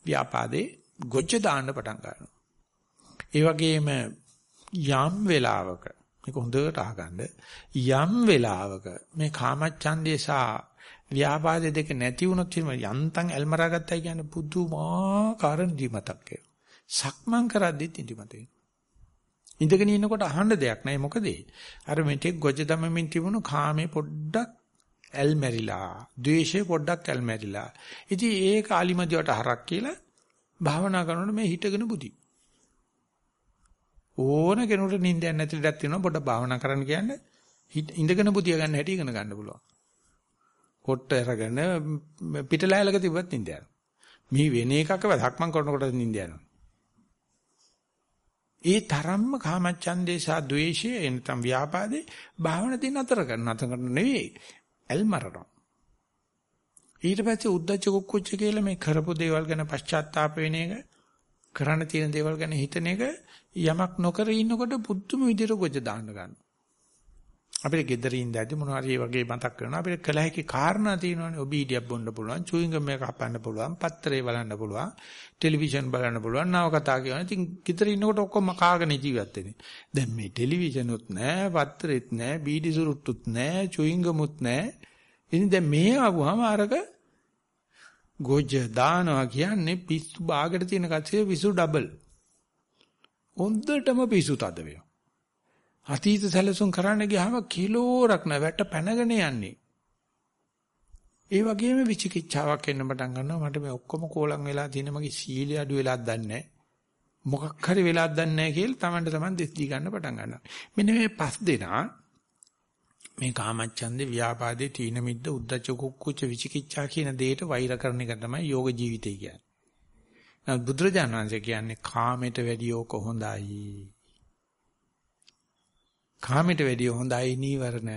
ව්‍යාපාදේ ගොජ්ජ දාන්න පටන් ගන්නවා. ඒ වගේම යම් වෙලාවක මේක හොඳට අහගන්න යම් වෙලාවක මේ කාමච්ඡන්දේ සහ ව්‍යාපාදේ දෙක නැති වුණොත් යන්තම් ඇල්මරා ගත්තයි කියන්නේ පුදුමාකාර නිදිමතක් ඒක. සක්මන් කරද්දිත් නිදිමත එනවා. ඉඳගෙන ඉන්නකොට අහන්න දෙයක් නැහැ. මොකද අර මෙතෙක් ගොජ දමමින් තිබුණු කාමේ පොඩ්ඩක් ඇල්මැරිලා ද්වේෂේ පොඩ්ඩක් ඇල්මැරිලා. ඉතින් ඒක අලිමදිවට හරක් කියලා භාවනා කරනකොට මේ හිටගෙන බුදි ඕන කෙනෙකුට නිින්දයක් නැති ලඩක් තියෙනවා. පොඩ්ඩක් භාවනා කරන්න කියන්නේ ඉඳගෙන බුදිය ගන්න හැටි ඉගෙන ගන්න පුළුවන්. කොට්ට අරගෙන පිටලෑලක තිබ්බත් නිින්ද යනවා. මේ වෙන එකකව ධක්මන් කරනකොට නිින්ද යනවා. ඒ තරම්ම කාමච්ඡන්දේ සහ ද්වේෂය එනතම් ව්‍යාපාදේ භාවනා දින අතර කරන අතර කරන නෙවෙයි. එල්මරනවා ඊට පස්සේ උද්දච්ච කුක්කුච්ච කියලා මේ කරපු දේවල් ගැන පශ්චාත්තාප වෙන එක කරන්න තියෙන දේවල් ගැන හිතන එක යමක් නොකර ඉන්නකොට පුදුම විදිහට ගොජ දාන්න ගන්නවා. අපිට ගෙදරින් ඉඳද්දි මොනවා හරි වගේ මතක් කරනවා. අපිට කළ හැකි කාරණා තියෙනවානේ. ඔබීඩියක් බොන්න පුළුවන් චුයින්ගම් එකක් කපන්න පුළුවන් පත්තරේ බලන්න පුළුවන් ටෙලිවිෂන් බලන්න පුළුවන් නව කතා කියනවා ඉතින් ගෙදර ඉන්නකොට ඔක්කොම කාගෙන ජීවත් වෙන්නේ. දැන් මේ ටෙලිවිෂනුත් නැහැ පත්තරෙත් නැහැ බීඩි සුරුට්ටුත් නැහැ චුයින්ගමුත් නැහැ ඉතින් දැන් මේ ආවම අරක ගොජ දානවා කියන්නේ පිස්සු බාගට තියෙන කච්චේ පිස්සු ඩබල් හොඳටම පිස්සු තද වෙනවා. අතීත සැලසුම් කරන්න ගියාම කිලෝරක් නැ වැට පැනගෙන යන්නේ. ඒ වගේම විචිකිච්ඡාවක් එන්න පටන් ගන්නවා මට මේ ඔක්කොම කෝලම් වෙලා තියෙන මගේ සීලය අඩු වෙලාක් දන්නේ මොකක් හරි වෙලාක් දන්නේ නැහැ කියලා Tamanට Taman දෙස් දී ගන්න පටන් ගන්නවා. මෙන්න මේ පස් දෙනා මේ කාමච්ඡන්දේ ව්‍යාපාදේ තීන මිද්ද උද්දච්ච කුක්කුච්ච විචිකිච්ඡා කියන දෙයට වෛර කරන එක තමයි යෝග ජීවිතය කියන්නේ. නමුත් බුදුරජාණන් වහන්සේ කියන්නේ කාමයට වැඩිය ඕක හොඳයි. කාමයට වැඩිය හොඳයි නීවරණ.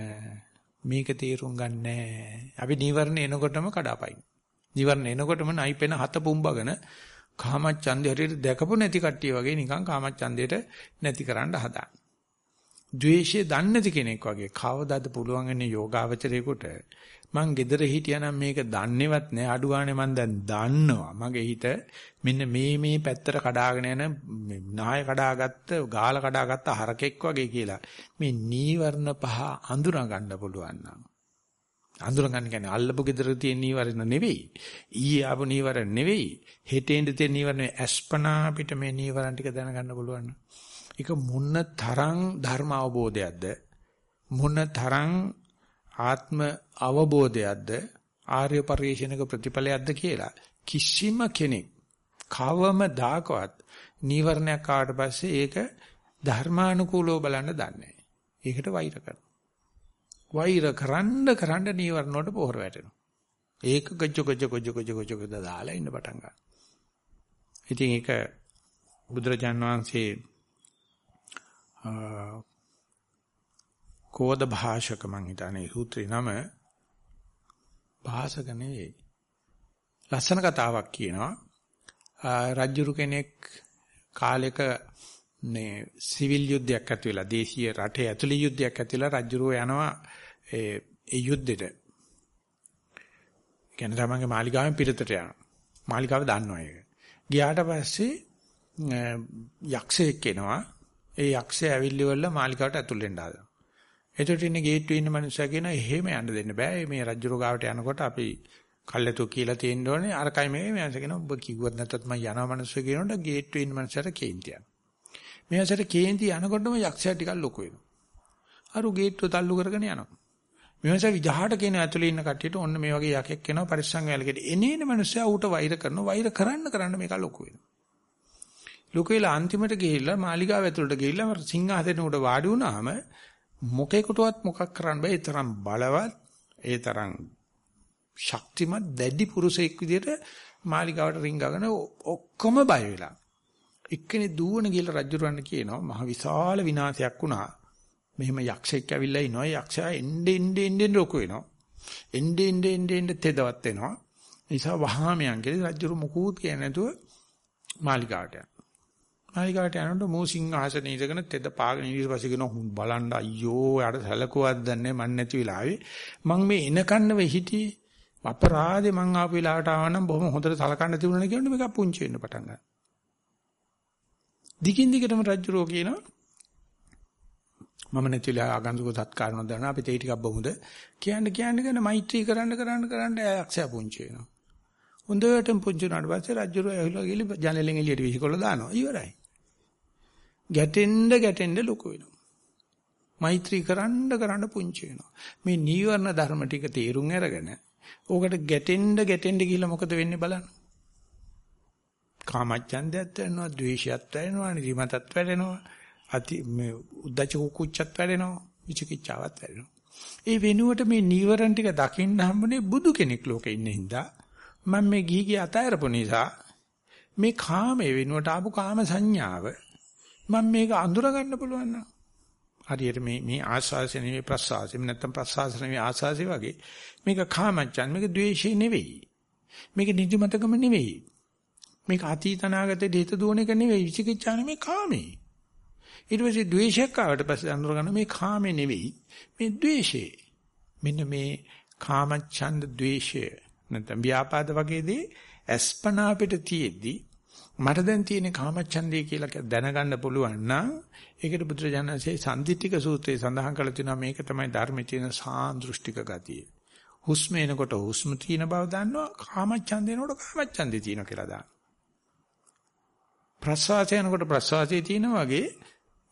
මේක තේරුම් ගන්නෑ. අපි නීවරණ එනකොටම කඩාපයින්. නීවරණ එනකොටම නයිපෙන හත පුම්බගෙන කාමච්ඡන්දේ හරියට දැකපු නැති කට්ටිය වගේ නිකන් කාමච්ඡන්දේට නැති කරන්න හදා. ද්වේෂය දන්නේ නැති කෙනෙක් වගේ? කවදාද පුළුවන් වෙන්නේ යෝගාවචරයේකට? මං gedara හිටියානම් මේක දන්නේවත් නෑ. අඩුවානේ මං දැන් දන්නවා. මගේ හිත මෙන්න මේ මේ පැත්තට කඩාගෙන යන නාය කඩාගත්ත ගාල කඩාගත්ත හරකෙක් වගේ කියලා. මේ නීවරණ පහ අඳුනා ගන්න පුළුවන් නම්. අඳුනා ගන්න කියන්නේ අල්ලපු gedara තියෙන නීවරණ නෙවෙයි. ඊයේ ආපු නීවරණ නෙවෙයි. හෙටේඳ තියෙන නීවරණ අස්පනා අපිට මේ නීවරණ ටික දැනගන්න පුළුවන් ඒක මොන තරම් ධර්ම අවබෝධයක්ද මොන තරම් ආත්ම අවබෝධයක්ද ආර්ය පරිශ්‍රණක ප්‍රතිඵලයක්ද කියලා කිසිම කෙනෙක් කවම දාකවත් නීවරණයක් ආවට පස්සේ ඒක ධර්මානුකූලව බලන්න දන්නේ ඒකට වෛර කරනවා. වෛර කරන්න කරන්න නීවරණ වලට පොහොර වැටෙනවා. ඒක ගජ්ජ ගජ්ජ ගජ්ජ ගජ්ජ ගජ්ජ ගජ්ජ දාලා ඉන්න පටන් ගන්නවා. ඉතින් ඒක බුදුරජාන් වහන්සේ කෝද භාෂක මං හිතන්නේ සූත්‍රේ නම භාෂක නෙවෙයි. ලස්සන කතාවක් කියනවා. රජ්ජුරු කෙනෙක් කාලෙක මේ සිවිල් යුද්ධයක් ඇති වෙලා දේශීය රටේ ඇතුළේ යුද්ධයක් ඇති වෙලා රජ්ජුරුව යනවා ඒ ඒ යුද්ධෙට. කියන්නේ තමන්ගේ මාලිගාවෙන් පිටතට යනවා. මාලිගාව දන්නවා ඒක. ගියාට පස්සේ යක්ෂයෙක් එනවා. ඒ යක්ෂය ඇවිල්ලිවල මාලිගාවට ඇතුල් වෙන්න හදනවා. එතකොට ඉන්නේ ගේට්ටුවේ ඉන්න මනුස්සයා කියන එහෙම යන්න දෙන්න බෑ. මේ රජ්ජුරු ගාවට යනකොට අපි කල්යතු කියලා තියෙන්න ඕනේ. අරකයි මේ මනුස්සයා කියන ඔබ කිව්වත් නැත්නම් මම යනවා මනුස්සය කියනකොට ගේට්ටුවේ ඉන්න මනුස්සයාට කේන්ති යනවා. මේ මනුස්සයාට කේන්ති යනකොටම යක්ෂයා ටිකක් ලොකු වෙනවා. අරු ගේට්ටුව තල්ලු කරගෙන යනවා. මේ මනුස්සයා විජහාට කියන ඇතුලේ ඉන්න කට්ටියට ඔන්න මේ වගේ යකෙක් එනවා පරිස්සම් වෙලකට. එනේන මනුස්සයා ඌට වෛර කරනවා. වෛර කරන්න කරන්න මේක ලොකු වෙනවා. ලොකු වෙලා අන්තිමට ගිහිල්ලා මාලිගාව ඇතුළට ගිහිල්ලා සිංහාසනෙ උඩ වාඩි වුණාම මොකේකටවත් මොකක් කරන්න බෑ. ඒ තරම් බලවත්, ඒ තරම් ශක්තිමත් දැඩි පුරුෂයෙක් විදිහට මාලිගාවට රිංගගෙන ඔක්කොම බය වෙලා. එක්කෙනේ දුවන ගිහලා රජුරවන්න කියනවා මහ විශාල විනාශයක් වුණා. මෙහෙම යක්ෂයෙක් ඇවිල්ලා ඉනවා. යක්ෂයා එන්නේ එන්නේ එන්නේ ලොකු වෙනවා. එන්නේ එන්නේ එන්නේ එන්නේ තෙදවත් වෙනවා. නිසා වහාමයන් කියලා රජුරු මුකුත් කියන්නේ නැතුව මාලිගාවට යනවා. මාලිගාවට යනකොට මූ සිංහාසනේ ඉඳගෙන තෙද පාගෙන ඊට කියන බලන්න අයියෝ යාට සැලකුවක් දන්නේ මන් නැති වෙලාවේ මං මේ එනකන්න වෙ හිටියේ අපරාධේ මං ආපු වෙලාවට ආවනම් බොහොම හොඳට සලකන්න තිබුණා කියනකොට මේක පුංචි වෙන්න පටන් ගන්නවා. දිගින් දිගටම රජුරෝ කියනවා මම නැතිලා ආගන්තුක සත්කාරන දරන අපි තේ ටිකක් බමුද කියන්න කියන්න කියන මෛත්‍රී කරන්න කරන්න කරන්න අක්ෂය පුංචි වෙනවා. හොඳටම පුංචි වුණාට පස්සේ රජුරෝ ඇවිල්ලා ගිලි ජනලෙන් එළියට විහිකොල දානවා. ඉවරයි. ගැටෙන්න ගැටෙන්න ලොකු වෙනවා. මෛත්‍රී කරන්න කරන්න පුංචි වෙනවා. මේ නීවරණ ධර්ම ටික තේරුම් අරගෙන ඕකට ගැටෙන්න ගැටෙන්න ගිහිල්ලා මොකද වෙන්නේ බලන්න. කාමච්ඡන්දයත් වෙනවා, ද්වේෂයත් වෙනවා, නිදිමතත් වැඩෙනවා, අති මේ උද්දච්ච කුච්චත් වැඩෙනවා, විචිකිච්ඡාවත් වැඩෙනවා. ඒ වෙනුවට මේ නීවරණ ටික දකින්න හම්බුනේ බුදු කෙනෙක් ලෝකේ ඉන්න හින්දා මම මේ ගිහි ගිය අතහැරපු නිසා මේ කාමයේ වෙනුවට ආපු කාම සංඥාව මම මේක අඳුර ගන්න පුළුවන් නම්. හරියට මේ මේ ආස්වාසය නෙවෙයි ප්‍රසආසය නැත්නම් ප්‍රසආසය නෙවෙයි ආස්වාසය වගේ මේක කාමච්ඡන් මේක ද්වේෂය නෙවෙයි. මේක නිදිමතකම නෙවෙයි. මේක අතීතනාගතේ හිත දුවන එක නෙවෙයි විචිකිච්ඡා නෙවෙයි කාමේ ඊට පස්සේ ද්වේෂයක් ආවට පස්සේ අඳුර ගන්න මේ කාමේ නෙවෙයි මේ ද්වේෂේ මෙන්න මේ කාමච්ඡන්ද ද්වේෂය නැත්නම් ව්‍යාපාද වගේදී අස්පනා අපිට තියෙද්දි මට දැන් තියෙන කාමච්ඡන්දේ කියලා දැනගන්න පුළුවන් නම් ඒකට බුදුරජාණන්සේ සම්දිත්තික සූත්‍රයේ සඳහන් කරලා තියෙනවා මේක තමයි ධර්මයේ තියෙන සාන්දෘෂ්ටික ගතිය. හුස්ම එනකොට හුස්ම තියෙන බව දන්නවා කාමච්ඡන්දේ එනකොට කාමච්ඡන්දේ තියෙනවා කියලා දාන්න. ප්‍රසවාසය යනකොට ප්‍රසවාසයේ තියෙන වගේ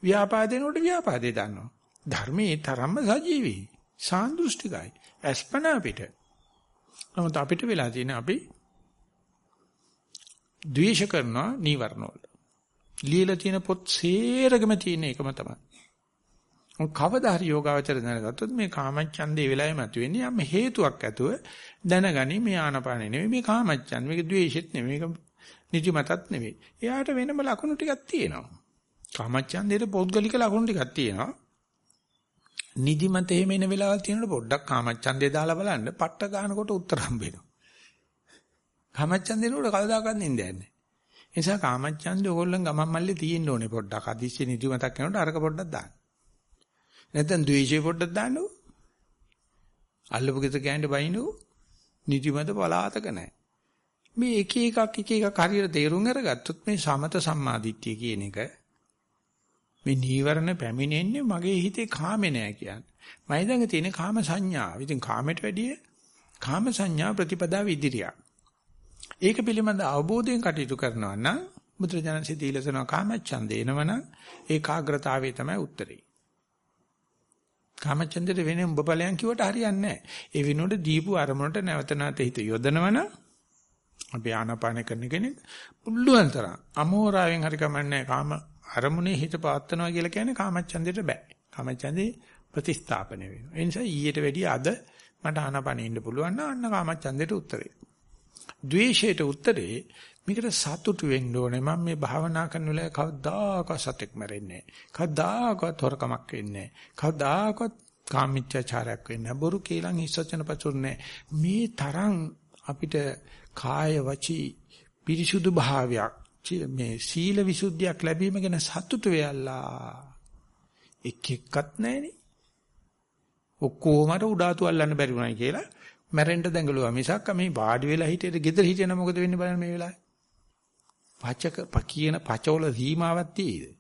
ව්‍යාපාදේනකොට ව්‍යාපාදේ දන්නවා. ධර්මයේ තරම්ම සජීවී සාන්දෘෂ්ටිකයි. අස්පනා පිට. නමුත් අපිට වෙලා තියෙන අපි ද්වේෂ කරනවා නීවරණ වල. ලියලා තියෙන පොත් සේරගෙම තියෙන එකම තමයි. කවදා හරි යෝගාවචර දැනගත්තොත් මේ කාමච්ඡන්දේ වෙලාවෙ මතුවෙන්නේ යම් හේතුවක් ඇතුව දැනගනි මේ ආනපානෙ නෙවෙයි මේ කාමච්ඡන්ද මේක ද්වේෂෙත් නෙවෙයි මේක නිදිමතත් නෙවෙයි. එයාට වෙනම ලකුණු ටිකක් තියෙනවා. කාමච්ඡන්දේට පෞද්ගලික ලකුණු ටිකක් තියෙනවා. නිදිමත එහෙම එන වෙලාවල් තියෙනකොට පොඩ්ඩක් කාමච්ඡන්දේ දාලා බලන්න පට්ට ගන්නකොට උත්තර හම්බ වෙනවා. කාමච්ඡන්දේනෝට කවදාකවත් නින්දයක් නැහැ. ඒ නිසා කාමච්ඡන්දේ ඕගොල්ලන් ගමන් මල්ලේ තියෙන්න ඕනේ පොඩ්ඩක්. අදිස්සේ නිදිමතක් කරනකොට අරක පොඩ්ඩක් දාන්න. නැත්නම් ද්වේෂය පොඩ්ඩක් දාන්නකො. අල්ලපු ගෙත ගෑනට බයින්නකො. නිදිමත පලාතක නැහැ. මේ එක එකක් එක එකක් හරියට තේරුම් අරගත්තොත් මේ සමත සම්මාදිට්ඨිය කියන එක මේ නීවරණ පැමිණෙන්නේ මගේ හිතේ කාමේ නෑ කියන්නේ. මයි ළඟ තියෙන කාම සංඥා. ඉතින් කාමයට වැඩිය කාම සංඥා ප්‍රතිපදාව ඉදිරියක්. ඒක පිළිබඳ අවබෝධයෙන් කටයුතු කරනවා නම් බුදුරජාණන්සේ දීලා තන කාමච්ඡන්ද එනවනම් ඒකාග්‍රතාවයේ තමයි උත්තරේ. කාමච්ඡන්දේ වෙන්නේ උඹ ඵලයන් කිව්වට හරියන්නේ නැහැ. ඒ වෙනුවට දීපු අරමුණට නැවත නැවත හිත යොදනවනම් අපි ආනාපාන කරන කෙනෙක් පුළුවන් තරම් අමෝරාවෙන් හරි කමන්නේ කාම අරමුණේ හිත පාත්තනවා කියලා කියන්නේ කාමච්ඡන්දේට බෑ. කාමච්ඡන්දේ ප්‍රතිස්ථාපනය වෙනවා. ඒ නිසා ඊට වැඩිය අද මට ආනාපානෙ ඉන්න පුළුවන් නම් අන්න කාමච්ඡන්දේට උත්තරේ. ද්වේෂයට උත්තරේ මේකට සතුටු වෙන්න ඕනේ මම මේ භාවනා කරන වෙලාවේ කවදාකවත් සතෙක් මැරෙන්නේ නැහැ. කවදාකවත් හොරකමක් වෙන්නේ නැහැ. කවදාකවත් කාමීත්‍යචාරයක් වෙන්නේ නැහැ. බොරු කේලම් හිස්සචන පචුන්නේ මේ තරම් අපිට කාය වචී පිරිසුදු භාවයක් මේ සීල විසුද්ධියක් ලැබීම ගැන සතුටු වෙයල්ලා එක් එක්කත් නැහෙනේ ඔක්කොමට උඩාතු අල්ලන්න බැරි වුණයි කියලා මැරෙන්න දැඟලුවා මිසක් මේ වාඩි වෙලා හිටියද ගෙදර හිටියන මොකද වෙන්නේ බලන්න මේ වෙලාවේ. පචක පකියන පචවල සීමාවක් තියෙයිද?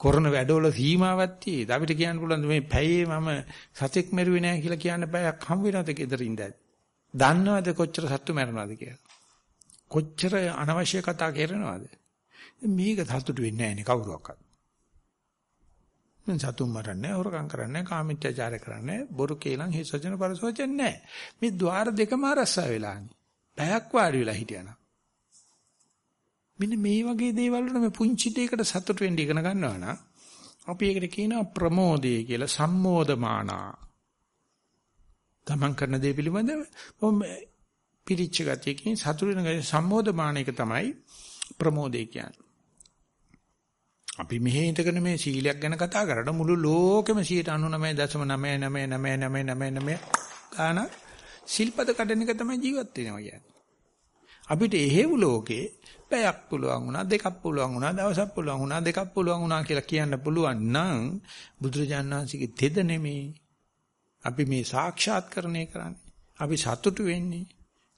කරන වැඩවල සීමාවක් තියෙයිද? අපිට කියන්න පුළුවන් මේ පැයේ මම සතෙක් මෙරුවේ නැහැ කියලා කියන්න බෑයක් හම් වෙනවද ගෙදර ඉඳලා? දන්නවද කොච්චර සත්තු මැරෙනවද කියලා? කොච්චර අනවශ්‍ය කතා කරනවද? මේක සතුටු වෙන්නේ නැහැ නේ කවුරුවක්වත්. මං සතුම් මරන්නේ හොරකම් කරන්නේ කාමීත්‍යචාර කරන්නේ බොරු කේලම් හිස් වචන පරසවචන නැහැ මේ ద్వාර දෙකම අරස්සා වෙලානේ පැයක් වාඩි වෙලා හිටියනම් මෙන්න මේ වගේ දේවල් වල මේ පුංචි දෙයකට සතුට වෙන්න ඉගෙන ගන්නවා නම් අපි ඒකට කියනවා ප්‍රමෝදය කියලා සම්මෝධමානා. තමන් කරන දේ පිළිබඳව පිරිච්ච ගතියකින් සතුට වෙන ගතිය සම්මෝධමාන එක තමයි ප්‍රමෝදය කියන්නේ. අපි මෙහෙ ඉඳගෙන මේ සීලයක් ගැන කතා කරලා මුළු ලෝකෙම 99.9999999 ගාන සිල්පද කඩන එක තමයි ජීවත් වෙනවා කියන්නේ. අපිට එහෙව් ලෝකේ පැයක් පුළුවන් වුණා දෙකක් පුළුවන් වුණා දවසක් පුළුවන් වුණා දෙකක් පුළුවන් වුණා කියලා කියන්න පුළුවන් නම් බුදුරජාණන් වහන්සේගේ තෙද නෙමේ. අපි මේ සාක්ෂාත්කරණය කරන්නේ. අපි සතුටු වෙන්නේ.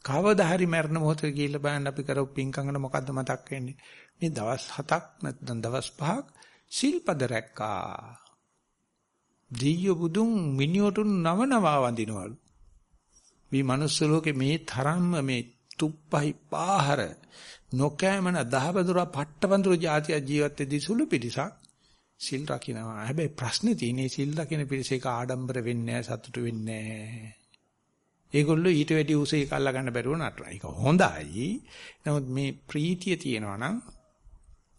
කවදා හරි මරණ මොහොතේ කියලා බලන්න අපි කරපු පින්කම්කට මොකද්ද මතක් වෙන්නේ? මේ දවස් 7ක් නැත්නම් දවස් 5ක් සිල්පද රැක්කා. දිය්‍ය බුදුන් මිනිඔටුන් නව නවා වඳිනවලු. මේ manuss ලෝකේ මේ තරම්ම මේ තුප්පහයි පාහර නොකෑමන දහවදුර පට්ටවඳුර જાතිය ජීවත් වෙදී සුළු පිටසක් සිල් රකින්නවා. හැබැයි ප්‍රශ්නේ තියෙන්නේ සිල් රකින්න පිළිස ඒක ආඩම්බර වෙන්නේ නැහැ සතුටු වෙන්නේ නැහැ. ඒගොල්ලෝ ඊට වැඩි උසේ එක අල්ල ගන්න බැරුව නටනවා. ඒක හොඳයි. නමුත් මේ ප්‍රීතිය තියෙනවා නම්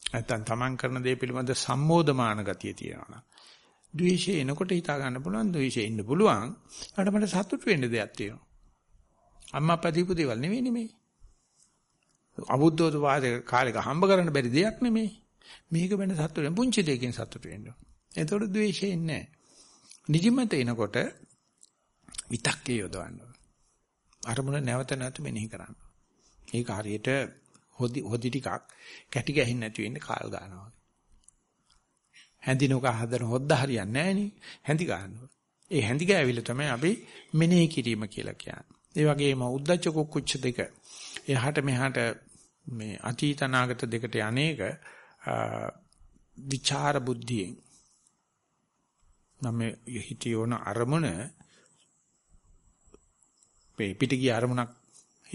නැත්තම් තමන් කරන දේ පිළිබඳ සම්මෝධමාන ගතිය තියෙනවා නම් ද්වේෂය එනකොට හිතා ගන්න පුළුවන් ද්වේෂය ඉන්න පුළුවන්. අර මට සතුට වෙන්න දෙයක් තියෙනවා. අම්මා අප්පා දීපු දේවල් නෙවෙයි නෙමෙයි. අබුද්ධෝත වාදේ කාලෙක හම්බ කරන්න බැරි දෙයක් නෙමෙයි. මේක වෙන සතුට වෙන පුංචි දෙයකින් සතුට වෙන්න. එතකොට ද්වේෂය ඉන්නේ නැහැ. නිදිමත එනකොට විතක්කේ යොදවන්න. අරමුණ නැවත නැවත මෙනෙහි කරන්න. ඒක හරියට හොදි හොදි ටිකක් කැටි ගැහින් නැති වෙන්න කාල් ගන්නවා. හැඳිනුක හදන හොද්ද හරියන්නේ නැහැ නේ. හැඳි ගන්නවා. ඒ හැඳි ගෑවිල තමයි අපි මෙනෙහි කිරීම කියලා කියන්නේ. ඒ වගේම උද්දච්ච කුක්කුච්ච දෙක එහාට මෙහාට මේ අතීත අනාගත දෙකට යන්නේක විචාර බුද්ධියෙන් නම් හිතියෝන අරමුණ මේ පිටිගිය අරමුණක්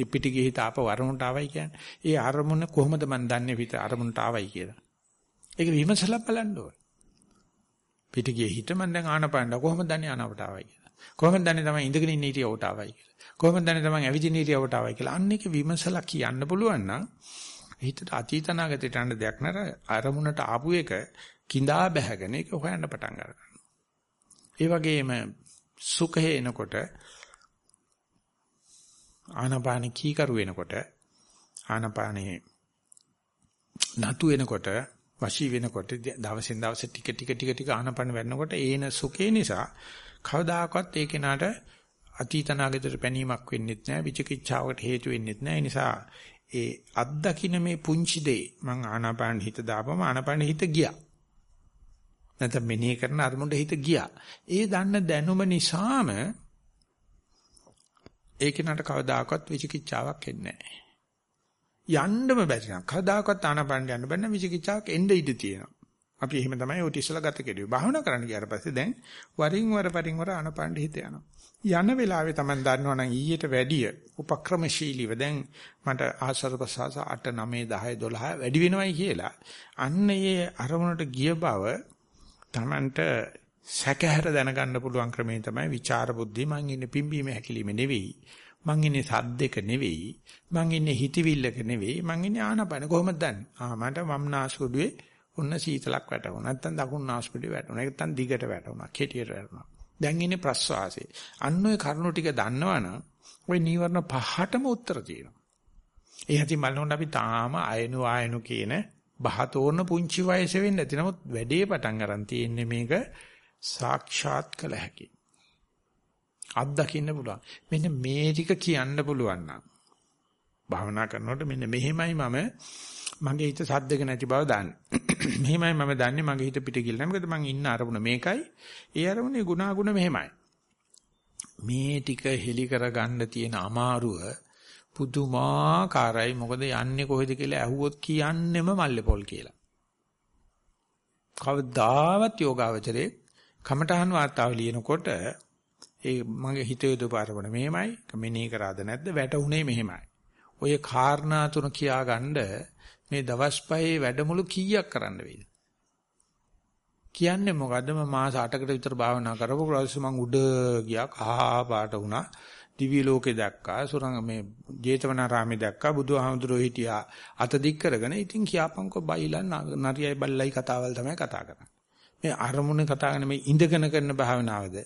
පිටිගිය හිත ආපව අරමුණට ආවයි කියන්නේ. ඒ අරමුණ කොහොමද මන් දන්නේ පිට අරමුණට ආවයි කියලා. ඒක විමසලා බලන්න ඕන. පිටිගිය හිත මන් දැන් ආනපානට කොහොමද දන්නේ ආනවට ආවයි කියලා. කොහොමද දන්නේ තමයි ඉඳගෙන ඉන්න හිටියවට ආවයි කියලා. කොහොමද දන්නේ තමයි ඇවිදින හිටියවට ආවයි කියලා. අන්න ඒක විමසලා කියන්න පුළුවන් නම් හිතට අතීත නාගතයට යන දෙයක් නර අරමුණට ආපු එක කිඳා බැහැගෙන ඒක හොයන්න පටන් ගන්නවා. ඒ වගේම සුඛය එනකොට ආනපාන කීකරු වෙනකොට ආනපානේ නතු වෙනකොට වශී වෙනකොට දවසින් දවස ටික ටික ටික ටික ආනපන වෙනකොට ඒන සුඛේ නිසා කවදාකවත් ඒ කෙනාට අතීතනාගතට පැනීමක් වෙන්නෙත් නැහැ විචිකිච්ඡාවකට හේතු වෙන්නෙත් නැහැ ඒ නිසා ඒ අත්දකින්න මේ පුංචි දේ මං ආනාපාන හිත දාපම ආනාපාන හිත ගියා. නැත්නම් මෙනෙහි කරන අරමුණට හිත ගියා. ඒ දන්න දැනුම නිසාම ඒක නට කවදාකවත් විචිකිච්ඡාවක් එන්නේ නැහැ. යන්නම බැරි නම් කවදාකවත් ආනපන යන්න බෑ නම් විචිකිච්ඡාවක් එන්න ඉඩ තියෙනවා. අපි එහෙම තමයි ඔය ඉස්සලා ගත කෙරුවේ. භාවනා කරන්න ගියාට පස්සේ දැන් වරින් වර වරින් වර ආනපන හිත යනවා. යන වෙලාවේ තමයි දන්නවනම් ඊට වැඩිය උපක්‍රමශීලීව දැන් මට ආශ්‍රද ප්‍රසආස 8 9 10 12 වැඩි වෙනවයි කියලා. අන්න ඒ අරමුණට ගිය බව Tamanට සැකහැර දැනගන්න පුළුවන් ක්‍රමේ තමයි විචාර බුද්ධි මං ඉන්නේ පිම්බීම හැකිලිම නෙවෙයි මං ඉන්නේ සද්දක නෙවෙයි මං ඉන්නේ හිතවිල්ලක නෙවෙයි මං ඉන්නේ ආනපන කොහොමද දන්නේ? ආ මට වම් නාස්පුඩුවේ ඔන්න සීතලක් වැටුණා. නැත්තම් දකුණු නාස්පුඩුවේ වැටුණා. නැත්තම් දිගට වැටුණා. කෙටියට වැටුණා. දැන් ඉන්නේ ප්‍රස්වාසයේ. අන්න ඔය කරුණු ටික දන්නවනම් ওই නීවරණ පහටම උත්තර තියෙනවා. ඒ හැටි බලනකොට අපි තාම අයනු ආයනු කියන බහතෝරන පුංචි වයසේ වෙන්නේ නැති. නමුත් වැඩේ පටන් ගන්න තියෙන්නේ මේක සාක්ෂාත් කළ හැකි. අත්දකින්න පුළුවන්. මෙන්න මේ ටික කියන්න පුළුවන් නම් භාවනා කරනකොට මෙන්න මෙහෙමයි මම මගේ හිත සද්දක නැති බව දන්නේ. [CLEARS THROAT] මෙහෙමයි මම දන්නේ මගේ හිත පිට ගිල්ලා. මොකද මං ඉන්න අරමුණ මේකයි. ඒ අරමුණේ ගුණාගුණ මෙහෙමයි. මේ ටික හෙලි කරගන්න තියෙන අමාරුව පුදුමාකාරයි. මොකද යන්නේ කොහෙද කියලා ඇහුවොත් කියන්නෙම මල්ලේපොල් කියලා. කවදාවත් යෝගාවචරයේ කමඨහන් වාතාව ලියනකොට ඒ මගේ හිතේ දුපාරවණ මෙහෙමයි මෙනේ කරාද නැද්ද? වැටුනේ මෙහෙමයි. ඔය කාරණා තුන කියාගන්න මේ දවස් පහේ වැඩමුළු කීයක් කරන්න වෙයිද? කියන්නේ මොකද්ද? මම මාස 8කට විතර භාවනා කරපු ඊපස්සේ මං උඩ ගියා කහා පාට වුණා. දිව්‍ය ලෝකේ දැක්කා සුරංග මේ ජේතවනාරාමේ දැක්කා බුදුහාමුදුරුවෝ හිටියා. අත දික් කරගෙන ඉතින් කියාපන්කෝ බයිලා නරියයි බල්ලයි කතාවල් තමයි කතා කරන්නේ. මේ අරමුණ කතා කරන මේ ඉඳගෙන කරන භාවනාවද?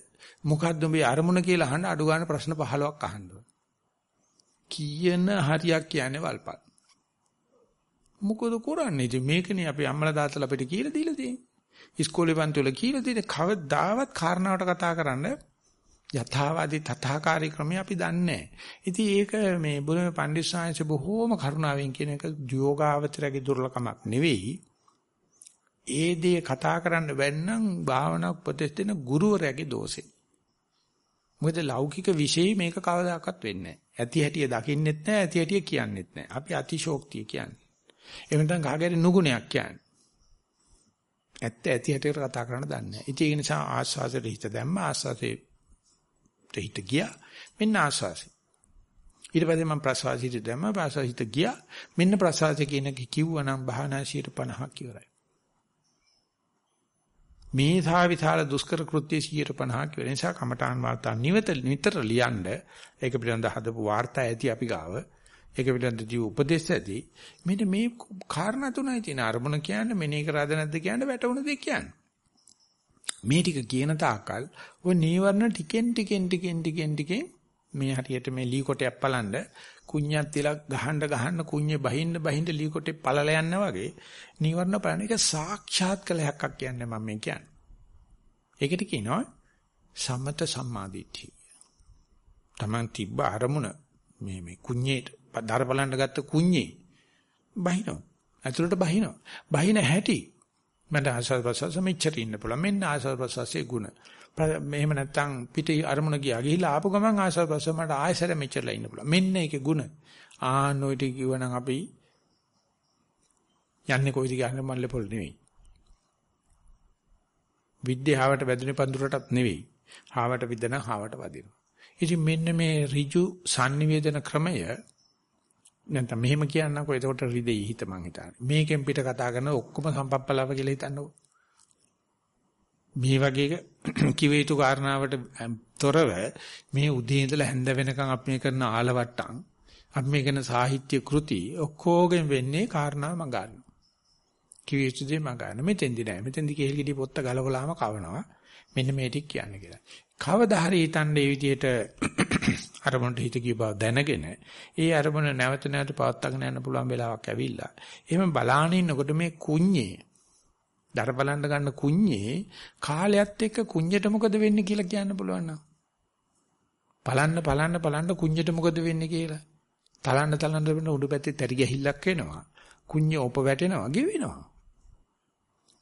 මොකද්ද මේ අරමුණ කියලා අහන්න අඩු ගන්න ප්‍රශ්න 15ක් අහන්න කියන හරියක් කියන්නේ වල්පල්. මොකද කරන්නේ? ඉතින් මේකනේ අපි අම්මලා තාත්තලා අපිට කියලා දීලා තියෙන්නේ. ඉස්කෝලේ පන්ති වල කියලා තියෙන්නේ. කවදාවත් කාරණාවට කතා කරන්නේ යථාවාදී තථාකාරී ක්‍රමය අපි දන්නේ ඉතින් ඒක මේ බුදුම පඬිස්සාංශ බොහෝම කරුණාවෙන් කියන එක යෝගාවචරයේ දුර්ලකමක් නෙවෙයි. ඒ දේ කතා කරන්න බැන්නම් භාවනා උපදෙස් දෙන ගුරුවරයාගේ දෝෂේ. මොකද ලෞකික විශේෂ මේක කවදාකවත් වෙන්නේ නැහැ. ඇති හැටිය දකින්නෙත් නැහැ, ඇති හැටිය කියන්නෙත් නැහැ. අපි අතිශෝක්තිය කියන්නේ. එහෙම නැත්නම් කාගේරි නුගුණයක් කියන්නේ. ඇත්ත ඇති හැටියට කතා කරන්න දන්නේ නැහැ. ඉතින් ඒ නිසා ආස්වාසයට හිත දැම්ම ආස්වාසේ හිත ගියා. මෙන්න ආස්වාසි. ඊට පස්සේ මම ප්‍රසවාසීට දැම්ම ප්‍රසවාසිත ගියා. මෙන්න ප්‍රසවාසය කියන එක කිව්වනම් භාවනා 50ක් ඉවරයි. මේ සා විශාල දුෂ්කර කෘත්‍ය 50ක් ඉවර නිසා කමඨාන් වාර්තා නිවත නිතර ලියනද ඒක පිළිබඳ හදපු වාර්තා ඇති අපි ගාව. ඒක පිළිබඳ දී උපදේශ ඇති. මෙන්න මේ කාරණා තුනයි තියෙන අරමුණ කියන්නේ මෙනේ කරාද නැද්ද කියන්නේ වැටුණ දෙයක් කියන්නේ. මේ ටික කියන තාකල් ඔය නීවරණ ටිකෙන් ටිකෙන් ටිකෙන් ටිකෙන් ටිකෙන් මේ හරියට මේ ලී කොටයක් පලන්න කුඤ්ඤක් තියලා ගහන්න ගහන්න කුඤ්ඤේ බහින්න බහින්න ලී කොටේ පළල යනවා වගේ නීවරණ බලන එක සාක්ෂාත් කළ හැක්කක් කියන්නේ මම මේ කියන්නේ. ඒකට කියනවා සමත සම්මාදිට්ඨිය. Taman තිබ්බ අරමුණ මේ මේ කුඤ්ඤේ දර බලන්න ගත්ත කුඤ්ඤේ බහිනවා. ඇතුළට බහිනවා. බහින හැටි මට ආස්වාද ප්‍රසවාස මෙච්චර ඉන්න පුළුවන්. මෙන්න ආස්වාද ප්‍රසවාසයේ ಗುಣ. මෙහෙම නැත්තම් පිට අරමුණ ගියා. ගිහිල්ලා ආපු ගමන් ආස්වාද ප්‍රසවාස මට ආයෙසර මෙච්චරලා ඉන්න පුළුවන්. මෙන්න ඒකේ ಗುಣ. ආන්න ඔය ටික කිව්වනම් අපි යන්නේ කොයිද කියන්නේ මල්ලේ පොල් නෙවෙයි. විද්‍යාවට වැදුනේ පඳුරටත් නෙවෙයි. හාවට විදන හාවට වදිනවා. ඉතින් මෙන්න මේ ඍජු sannivedana ක්‍රමය නැත්නම් මෙහෙම කියන්නකෝ එතකොට රිදෙයි හිත මං හිතන්නේ. මේකෙන් පිට කතා කරන ඔක්කොම සම්පප්පලාව කියලා හිතන්නකෝ. මේ වගේ [CLEARS THROAT] කිව යුතු කාරණාවට තොරව මේ උදේ ඉඳලා හැන්ද වෙනකන් අපි මේ කරන ආලවට්ටම් අපි මේ කරන සාහිත්‍ය කෘති ඔක්කොගෙන් වෙන්නේ කාරණා මං ගන්න. කිව යුතු දේ මං ගන්න. මෙතෙන්දි නෑ. මෙතෙන්දි කෙහෙල් ගෙඩි පොත්ත ගලවලාම කවනවා. මෙන්න මේ ටික කියන්නේ කියලා. කවදා හරි හිතන්නේ මේ විදිහට [CLEARS THROAT] අරමුණට හිත ගිය බව දැනගෙන ඒ අරමුණ නැවත නැවත පවත්වාගෙන යන්න පුළුවන් වෙලාවක් ඇවිල්ලා. එහෙම බලාගෙන ඉන්නකොට මේ කුඤ්ඤේ දර බලන්න ගන්න කුඤ්ඤේ කාලයත් එක්ක කුඤ්ඤට මොකද වෙන්නේ කියලා කියන්න පුළුවන් නම්. බලන්න බලන්න බලන්න කුඤ්ඤට මොකද වෙන්නේ කියලා. තලන්න තලන්න වෙන උඩු පැත්තේ තරි ගැහිල්ලක් වෙනවා. කුඤ්ඤ ඔප වැටෙනවා, ගෙවෙනවා.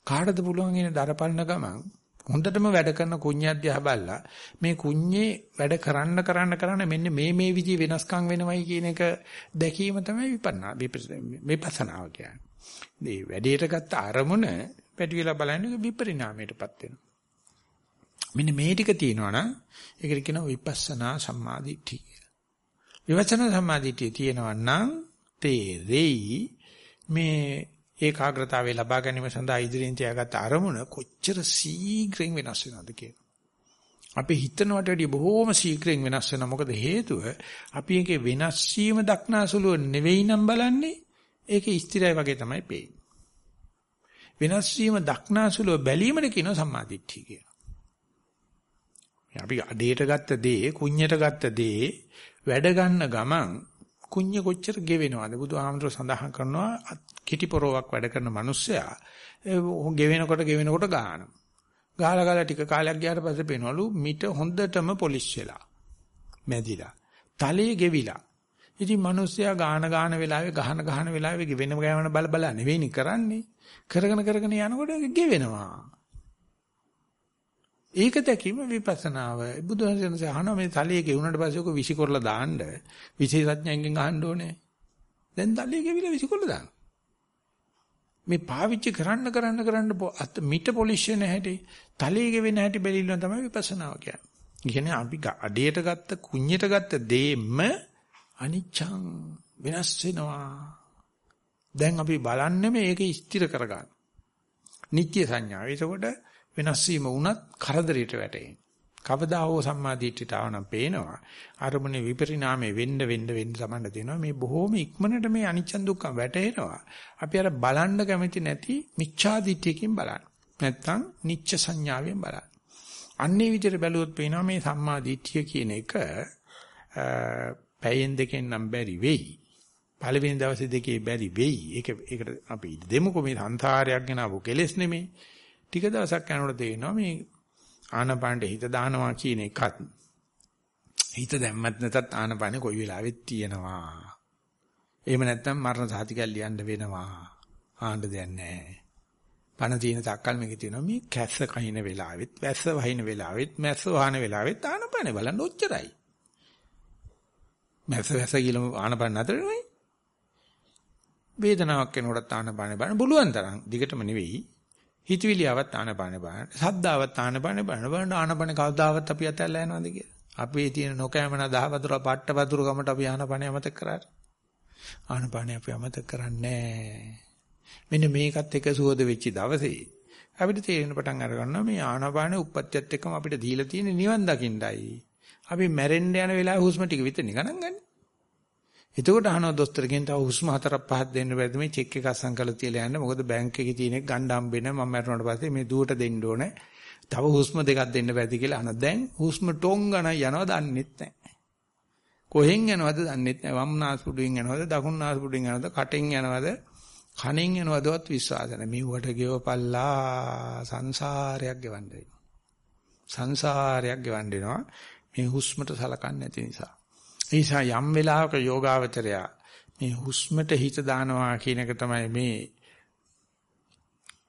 කාටද පුළුවන් ඉන්නේ දර බලන ගමන් හොඳටම වැඩ කරන කුඤ්ඤාධ්‍යා බලලා මේ කුඤ්ඤේ වැඩ කරන්න කරන්න කරන්න මෙන්න මේ මේ විදිහ වෙනස්කම් වෙනවයි කියන එක දැකීම තමයි විපන්නා විපස්සනාව කියන්නේ. මේ වැඩේට ගත්ත අරමුණ පැටි වෙලා බලන්නේ විපරිණාමයටපත් වෙනවා. මෙන්න මේ ටික තියෙනවා නම් ඒකට කියනවා විපස්සනා සම්මාදිට්ඨිය කියලා. විවචන සම්මාදිට්ඨිය තියෙනවා නම් තේරෙයි මේ ඒකාග්‍රතාවය ලබා ගැනීම සඳහා ඉදිරියෙන් තියාගත්ත අරමුණ කොච්චර ශීඝ්‍රයෙන් වෙනස් වෙනවද කියලා. අපි හිතනවට වඩා බොහෝම ශීඝ්‍රයෙන් වෙනස් වෙනවා. මොකද හේතුව අපි එකේ වෙනස් වීම දක්නාසුලුව නෙවෙයි නම් බලන්නේ ඒකේ ස්ථිරයි වගේ තමයි පේන්නේ. වෙනස් වීම දක්නාසුලුව බැලීමද කියන සම්මාදිට්ඨිය කියලා. අපි අඩේට ගත්ත දේ, කුඤ්ඤයට ගත්ත දේ වැඩ ගන්න ගමන් කුඤ්ඤ කොච්චර ගෙවෙනවද බුදුහාමතුරු සඳහන් කරනවා කිටි පොරවක් වැඩ කරන මිනිස්සයා ගෙවෙනකොට ගෙවෙනකොට ගහනවා. ගහලා ගහලා ටික කාලයක් ගියාට පස්සේ පේනවලු මිට හොඳටම පොලිෂ් වෙලා. මැදිලා. තලයේ ගෙවිලා. ඉතින් මිනිස්සයා ගාන ගාන වෙලාවේ ගහන ගහන වෙලාවේ ගෙවෙන ගෑවන බල බල නෙවෙයිනි කරන්නේ. කරගෙන කරගෙන යනකොට ගෙවෙනවා. ඒක දැකීම විපස්සනාව. බුදුහාමසේ අහනවා මේ තලයේ ගෙවුනට පස්සේ ඔක විසිකොරලා දාන්න විශේෂඥයෙන් අහන්න ඕනේ. දැන් තලයේ ගෙවිලා විසිකොරලා දාන්න. මේ පාවිච්චි කරන්න කරන්න කරන්න මිට පොලිෂ් වෙන හැටි, තලයේ ගෙවෙන හැටි බැලිලා තමයි විපස්සනාව කියන්නේ. කියන්නේ අපි අඩේට ගත්ත කුඤ්ඤයට ගත්ත දෙෙම අනිච්ඡං වෙනස් වෙනවා. දැන් අපි බලන්නේ මේක ස්ථිර කරගන්න. නිත්‍ය සංඥාව. ඒකකොට වෙනස් වීම වුණත් කරදරයට වැටෙන්නේ. කවදා හෝ සම්මාදිට්ඨියට ආවනම් පේනවා. අරමුණේ විපරිණාමය වෙන්න වෙන්න වෙන්න සමන්න දෙනවා. මේ බොහොම ඉක්මනට මේ අනිච්ච දුක්ඛ වැටෙනවා. අපි අර බලන්න කැමති නැති මිච්ඡාදිට්ඨියකින් බලන්න. නැත්තම් නිච්ච සංඥාවෙන් බලන්න. අන්නේ විදිහට බැලුවොත් පේනවා මේ සම්මාදිට්ඨිය කියන එක පැයෙන් දෙකෙන් නම් බැරි වෙයි. පළවෙනි දවසේ දෙකේ බැරි වෙයි. ඒක ඒකට අපි දෙමුකෝ මේ සංසාරයක් ගෙනාවු කෙලෙස් නෙමෙයි. ටික දවසක් යනකොට තේරෙනවා මේ ආනපානට හිත දානවා කියන එකත් හිත දැම්මත් නැතත් ආනපානේ කොයි වෙලාවෙත් තියෙනවා. එහෙම නැත්නම් මරණ සාතිකල් ලියන්න වෙනවා. ආන්න දෙයක් නැහැ. පණ තියෙන තක්කල් මේක තියෙනවා මේ කැස්ස කහින වෙලාවෙත් වැස්ස වහින වෙලාවෙත් මැස්ස වහන වෙලාවෙත් ආනපානේ බලන්න ඔච්චරයි. මැස්ස වැස්ස කියලා ආනපාන නතර නෙවෙයි. වේදනාවක් එනකොටත් ආනපානේ බලන්න පුළුවන් තරම් දිගටම නෙවෙයි හිතවිලියවත් ආනපාන බලන්න. සද්දාවත් ආනපාන බලන්න. බලන්න ආනපාන කවදාවත් අපි අතල්ලා යනවද කියලා. අපේ තියෙන නොකෑමන දහ වතුර පට්ට වතුර ගමට අපි ආනපාන අමතක කරාට. ආනපාන අපි අමතක කරන්නේ මෙන්න මේකත් එක සුවද වෙච්ච දවසේ අපිට තේරෙන පටන් අර ගන්නවා මේ ආනපාන උප්පත්තියත් එක්කම අපිට දීලා තියෙන නිවන් දකින්නයි. අපි මැරෙන්න යන වෙලාවේ හුස්ම ටික විතරනේ ගණන් ගන්නේ. එතකොට අහනවා දොස්තරගෙන් තව හුස්ම හතරක් පහක් දෙන්න බැරිද මේ චෙක් එක අස්සම් කරලා තියලා යන්න? මොකද බැංක් එකේ තියෙන ගණ්ඩ හම්බෙන්න මම මරණයට පස්සේ මේ දුවට දෙන්න ඕනේ. තව හුස්ම දෙකක් දෙන්න බැරිද කියලා අහන දැන් හුස්ම ටොං ගණ යනවා දන්නෙත් නැහැ. කොහෙන් යනවද දන්නෙත් නැහැ. වම් නාස්පුඩුවෙන් යනවද? දකුණු නාස්පුඩුවෙන් යනවද? කටෙන් යනවද? කනෙන් යනවදවත් විශ්වාස නැහැ. මෙව්වට ගෙවපල්ලා සංසාරයක් ගෙවන්න වෙනවා. සංසාරයක් ගෙවන්න වෙනවා. මේ හුස්මට සලකන්නේ නැති නිසා ඒ නිසා යම් වෙලාවක යෝගාවචරයා මේ හුස්මට හිත දානවා කියන එක තමයි මේ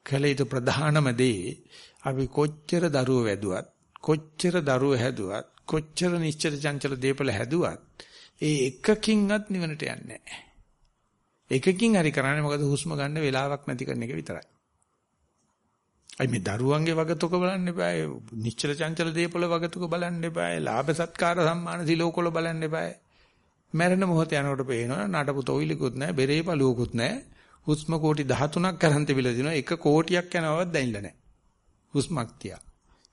කලිත ප්‍රධානම දේ. අපි කොච්චර දරුව වැදුවත්, කොච්චර දරුව හැදුවත්, කොච්චර නිශ්චල චංචල දීපල හැදුවත් ඒ එකකින්වත් නිවනට යන්නේ නැහැ. එකකින් හරි කරන්නේ මොකද හුස්ම ගන්න වෙලාවක් නැති කරන එක විතරයි. අයි මේ දරුවන්ගේ වගතුක බලන්න එපායි. නිශ්චල චංචල දීපල වගතුක බලන්න එපායි. ලාභ සත්කාර සම්මාන සිලෝකොල බලන්න එපායි. මැරෙන මොහොත යනකොට පේනවා නඩපු තොইলකුත් නැහැ, බෙරේ පළුවකුත් නැහැ. හුස්ම කෝටි 13ක් කරන් තිබිලා දිනවා. එක කෝටියක් යනවවත් දැනිලා නැහැ. හුස්මක් තියා.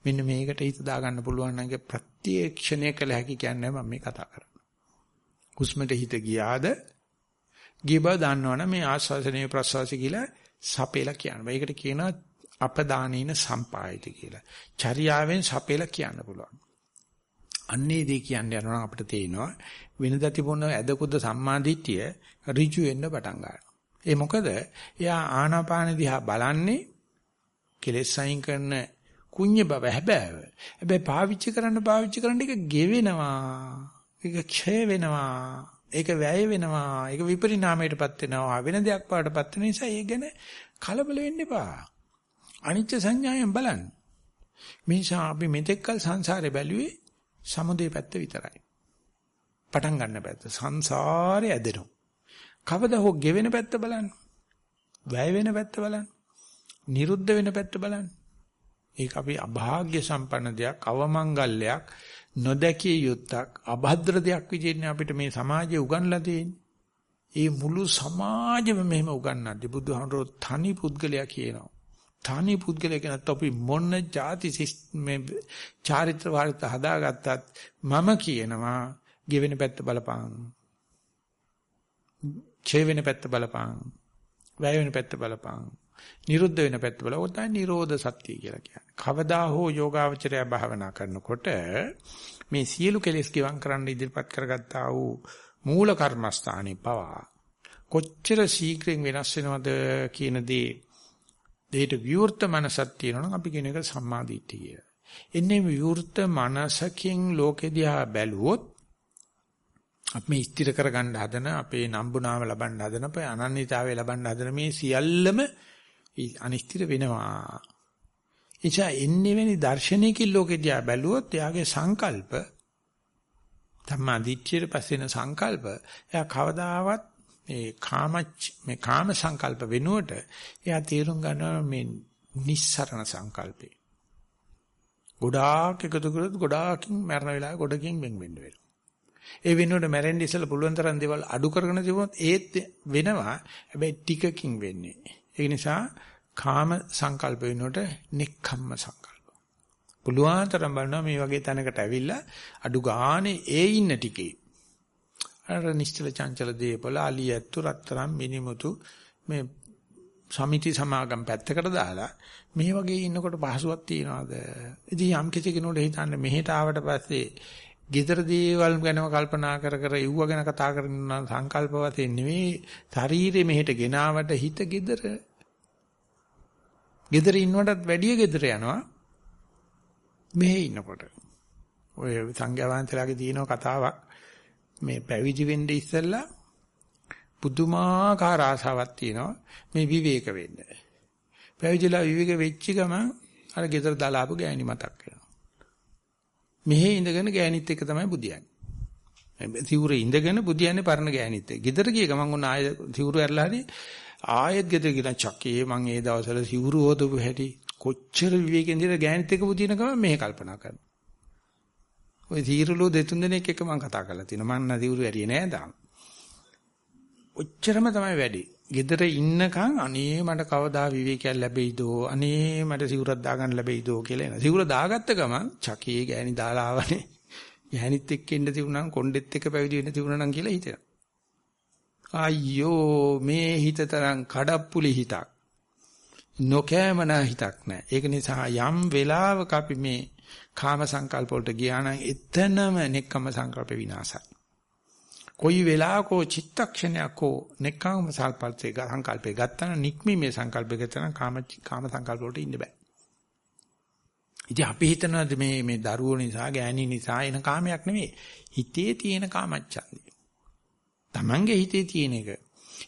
මෙන්න මේකට හිත දාගන්න පුළුවන් නම් ප්‍රත්‍යක්ෂණය කළ හැකි කියන්නේ මම මේ කතා කරන්නේ. හුස්මට හිත ගියාද? ගිය බව දන්නවනම් මේ ආස්වාසනීය ප්‍රසවාසය කියලා සපේලා කියනවා. ඒකට කියනවා අපදානීන සම්පායිති කියලා. චර්යාවෙන් සපෙලා කියන්න පුළුවන්. අන්නේ දේ කියන්න යනවා අපිට තේිනවා වෙනදා තිබුණ ඇදකුද්ද සම්මාදිට්ඨිය ඍජු වෙන්න පටන් ගන්නවා. ඒ මොකද එයා ආනාපාන දිහා බලන්නේ කෙලෙස් සයින් කරන කුඤ්ඤ බව හැබෑව. හැබැයි පාවිච්චි කරන්න පාවිච්චි කරන්න එක ගෙවෙනවා. ඒක ක්ෂය වෙනවා. ඒක වැය වෙනවා. ඒක විපරිණාමයටපත් වෙනවා. වෙන දෙයක් පාටපත් වෙන නිසා ඒ ගැන කලබල වෙන්න එපා. අනිත්‍ය සංඥාවෙන් බලන්න. මේ නිසා අපි මෙතෙක්කල් සංසාරේ බැලුවේ සමුදේ පැත්ත විතරයි. පටන් ගන්න පැත්ත සංසාරේ ඇදෙනවා. කවදා හෝ ගෙවෙන පැත්ත බලන්න. වැය වෙන පැත්ත බලන්න. නිරුද්ධ වෙන පැත්ත බලන්න. ඒක අපි අභාග්‍ය සම්පන්න දෙයක්, අවමංගල්‍යයක්, නොදැකිය යුත්තක්, අභද්‍ර දෙයක් විදිහට අපිට මේ සමාජයේ උගන්ලා තියෙන්නේ. ඒ මුළු සමාජෙම මෙහෙම උගන්වද්දී බුදුහාමුදුරුවෝ තනි පුද්ගලයා කියනවා. තනි පුද්ගලයෙක් නැත්නම් අපි මොන જાති මේ චාරිත්‍ර වාරිත හදාගත්තත් මම කියනවා ගෙවෙන පැත්ත බලපං. ඡේ වෙන පැත්ත බලපං. වැය වෙන පැත්ත බලපං. නිරුද්ධ වෙන පැත්ත බල. ඔය තමයි නිරෝධ සත්‍ය කියලා කියන්නේ. කවදා හෝ යෝගාවචරය භාවනා කරනකොට මේ සියලු කෙලෙස් ගිවම් කරන්න ඉදිරිපත් කරගත්තා වූ මූල කර්මස්ථානේ පවා කොච්චර ශීඝ්‍රයෙන් වෙනස් වෙනවද කියන දේ දෙයට විවෘත මනසක් තියෙනවා නම් අපි කියන එක සම්මාදිට්ඨිය කියලා. එන්නේ විවෘත මනසකින් ලෝකෙ දිහා බැලුවොත් අපි මේ ස්ථිර කරගන්න හදන අපේ නම්බුනාම ලබන්න හදන අපේ අනන්‍යතාවය ලබන්න හදන මේ සියල්ලම අනිස්තිර වෙනවා. එචා එන්නේ වෙනි දර්ශනයකින් ලෝකෙ දිහා බැලුවොත් එයාගේ සංකල්ප ධම්මා දිච්චියට පස්සේන සංකල්ප එයා කවදාවත් මේ කාම මේ කාම සංකල්ප වෙනුවට එයා තේරුම් ගන්නවා මේ නිස්සරණ සංකල්පේ. ගොඩාක් එකතු කරොත් ගොඩාකින් මරණ වෙලාවේ ගොඩකින් වෙන් වෙන්න වෙනවා. ඒ වෙනුවට මැරෙන්න ඉස්සෙල්ලා පුළුවන් තරම් දේවල් අඩු කරගෙන තිබුණොත් ඒත් වෙනවා. හැබැයි ටිකකින් වෙන්නේ. ඒ නිසා කාම සංකල්ප වෙනුවට නික්කම්ම සංකල්ප. පුළුවන් තරම් බලනවා මේ වගේ තැනකට ඇවිල්ලා අඩු ගානේ ඒ ඉන්න ටිකේ අර නිශ්චල චංචල දීපල අලියත්තු රත්තරම් මිනිමුතු මේ සමිති සමාගම් පැත්තකට දාලා මේ වගේ ඉන්නකොට පහසුවක් තියනවාද? ඉතින් යම් කිසි කෙනෙකුට හිතන්න මෙහෙට ආවට පස්සේ gedara දේවල් ගැනම කල්පනා කර කර යුව ගැන කතා කරන සංකල්ප වශයෙන් නෙවෙයි ශරීරෙ මෙහෙට ගෙනාවට හිත gedara. gedara ඉන්නවටත් වැඩිය gedara යනවා. මෙහෙ ඉන්නකොට. ඔය සංඝයා වහන්සේලාගේ තියෙන කතාවක් මේ පැවිදි වෙන්න ඉස්සෙල්ලා පුදුමාකාර ආසාවක් තියෙනවා මේ විවේක වෙන්න. පැවිදිලා විවේක වෙච්ච ගමන් අර ගෙදර දාලා ආපු ගෑණි මතක් වෙනවා. මෙහෙ ඉඳගෙන ගෑණිත් එක්ක තමයි බුදියන්නේ. සිවුරේ ඉඳගෙන බුදියන්නේ පරණ ගෑණිත් එක්ක. ගෙදර ගිය ගමන් ඔන්න ආයෙ සිවුරු ඇරලා හරි ආයෙත් ගෙදර ගිහලා චක්කේ මං ඒ දවස්වල සිවුරු හොදපු හැටි කොච්චර විවේකෙන් ඉඳලා ගෑණිත් එක්ක බුදින ගමන් මෙහෙ කල්පනා කරනවා. ওই තීරුලෝ දෙතුන් දෙනෙක් එක්ක මම කතා කරලා තිනවා. මං නදිවුරු ඇරියේ නෑ තාම. ඔච්චරම තමයි වැඩි. gedara ඉන්නකන් අනේ මට කවදා විවේකයක් ලැබෙයිදෝ අනේ මට සිවුරක් දාගන්න ලැබෙයිදෝ කියලා එන. සිවුර දාගත්ත ගමන් චකේ ගෑණි දාලා ආවනේ. ගෑණිත් එක්ක ඉන්න තිබුණා කොණ්ඩෙත් එක්ක පැවිදි වෙන්න තිබුණා නම් කියලා හිතෙනවා. අයියෝ මේ හිත තරම් කඩප්පුලි හිතක්. නොකෑමන හිතක් නෑ. ඒක නිසා යම් වෙලාවක අපි මේ කාම සංකල්ප වලට ගියා නම් එතනම නෙක්කම සංකල්ප විනාශයි. කොයි වෙලාවකෝ චිත්තක්ෂණයකෝ නෙක්කම සංකල්පේ සංකල්පේ ගත්තා නම් නික්මීමේ සංකල්පේ ගත්තා නම් කාම කාම සංකල්ප වලට ඉන්න බෑ. ඉතින් අපි හිතනවාද මේ මේ දරුවෝ නිසා ගෑණි නිසා එන කාමයක් නෙවෙයි. හිතේ තියෙන කාමච්ඡන්දය. Tamange හිතේ තියෙන එක.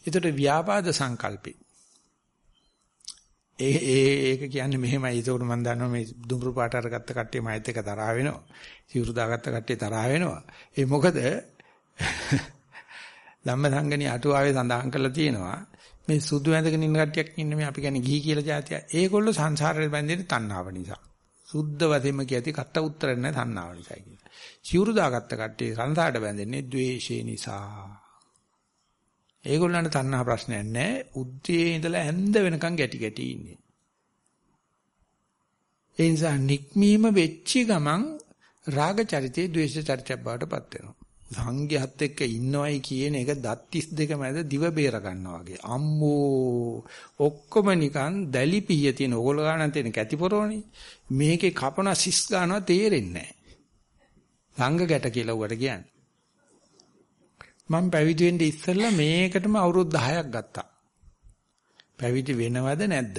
ඒකට ව්‍යාපාද සංකල්පේ ඒ ඒ ඒක කියන්නේ මෙහෙමයි. ඒකට මම දන්නවා මේ දුඹුරු පාට අරගත්ත කට්ටිය මයිත් එක තරහා වෙනවා. සිවුරු දාගත්ත කට්ටිය තරහා වෙනවා. ඒ මොකද [LAUGHS] ධම්මසංගණී අටුවාවේ සඳහන් කරලා තියෙනවා. මේ සුදු ඇඳගෙන ඉන්න කට්ටියක් ඉන්න මේ අපි කියන්නේ ගිහි කියලා જાතිය. ඒගොල්ලෝ සංසාරේ බැඳෙන්නේ තණ්හාව නිසා. සුද්ධ වශයෙන්ම කියති කට උත්තර නැහැ තණ්හාව නිසා කියලා. සිවුරු දාගත්ත කට්ටිය සංසාරට බැඳෙන්නේ ද්වේෂය නිසා. ඒගොල්ලන්ට තණ්හා ප්‍රශ්නයක් නැහැ. උද්දී ඉඳලා ඇඳ වෙනකන් ගැටි ගැටි ඉන්නේ. ඒ නිසා නික්මීම වෙච්ච ගමන් රාග චරිතේ ද්වේෂ චරිතයක් බවට පත් වෙනවා. සංඝයාත් එක්ක ඉන්නවයි කියන එක දත් 32 මැද දිව බේර ගන්නවා වගේ. අම්මෝ ඔක්කොම නිකන් දැලි පිහිය තියෙන ඕගොල්ලෝ ගන්න තියෙන කැතිපොරෝනේ. මේකේ කපන සිස් ගන්නවා තේරෙන්නේ නැහැ. සංඝ ගැට කියලා උවට කියන්නේ. මම පැවිදි වෙන්න ඉස්සෙල්ලා මේකටම අවුරුදු 10ක් ගත්තා. පැවිදි වෙනවද නැද්ද?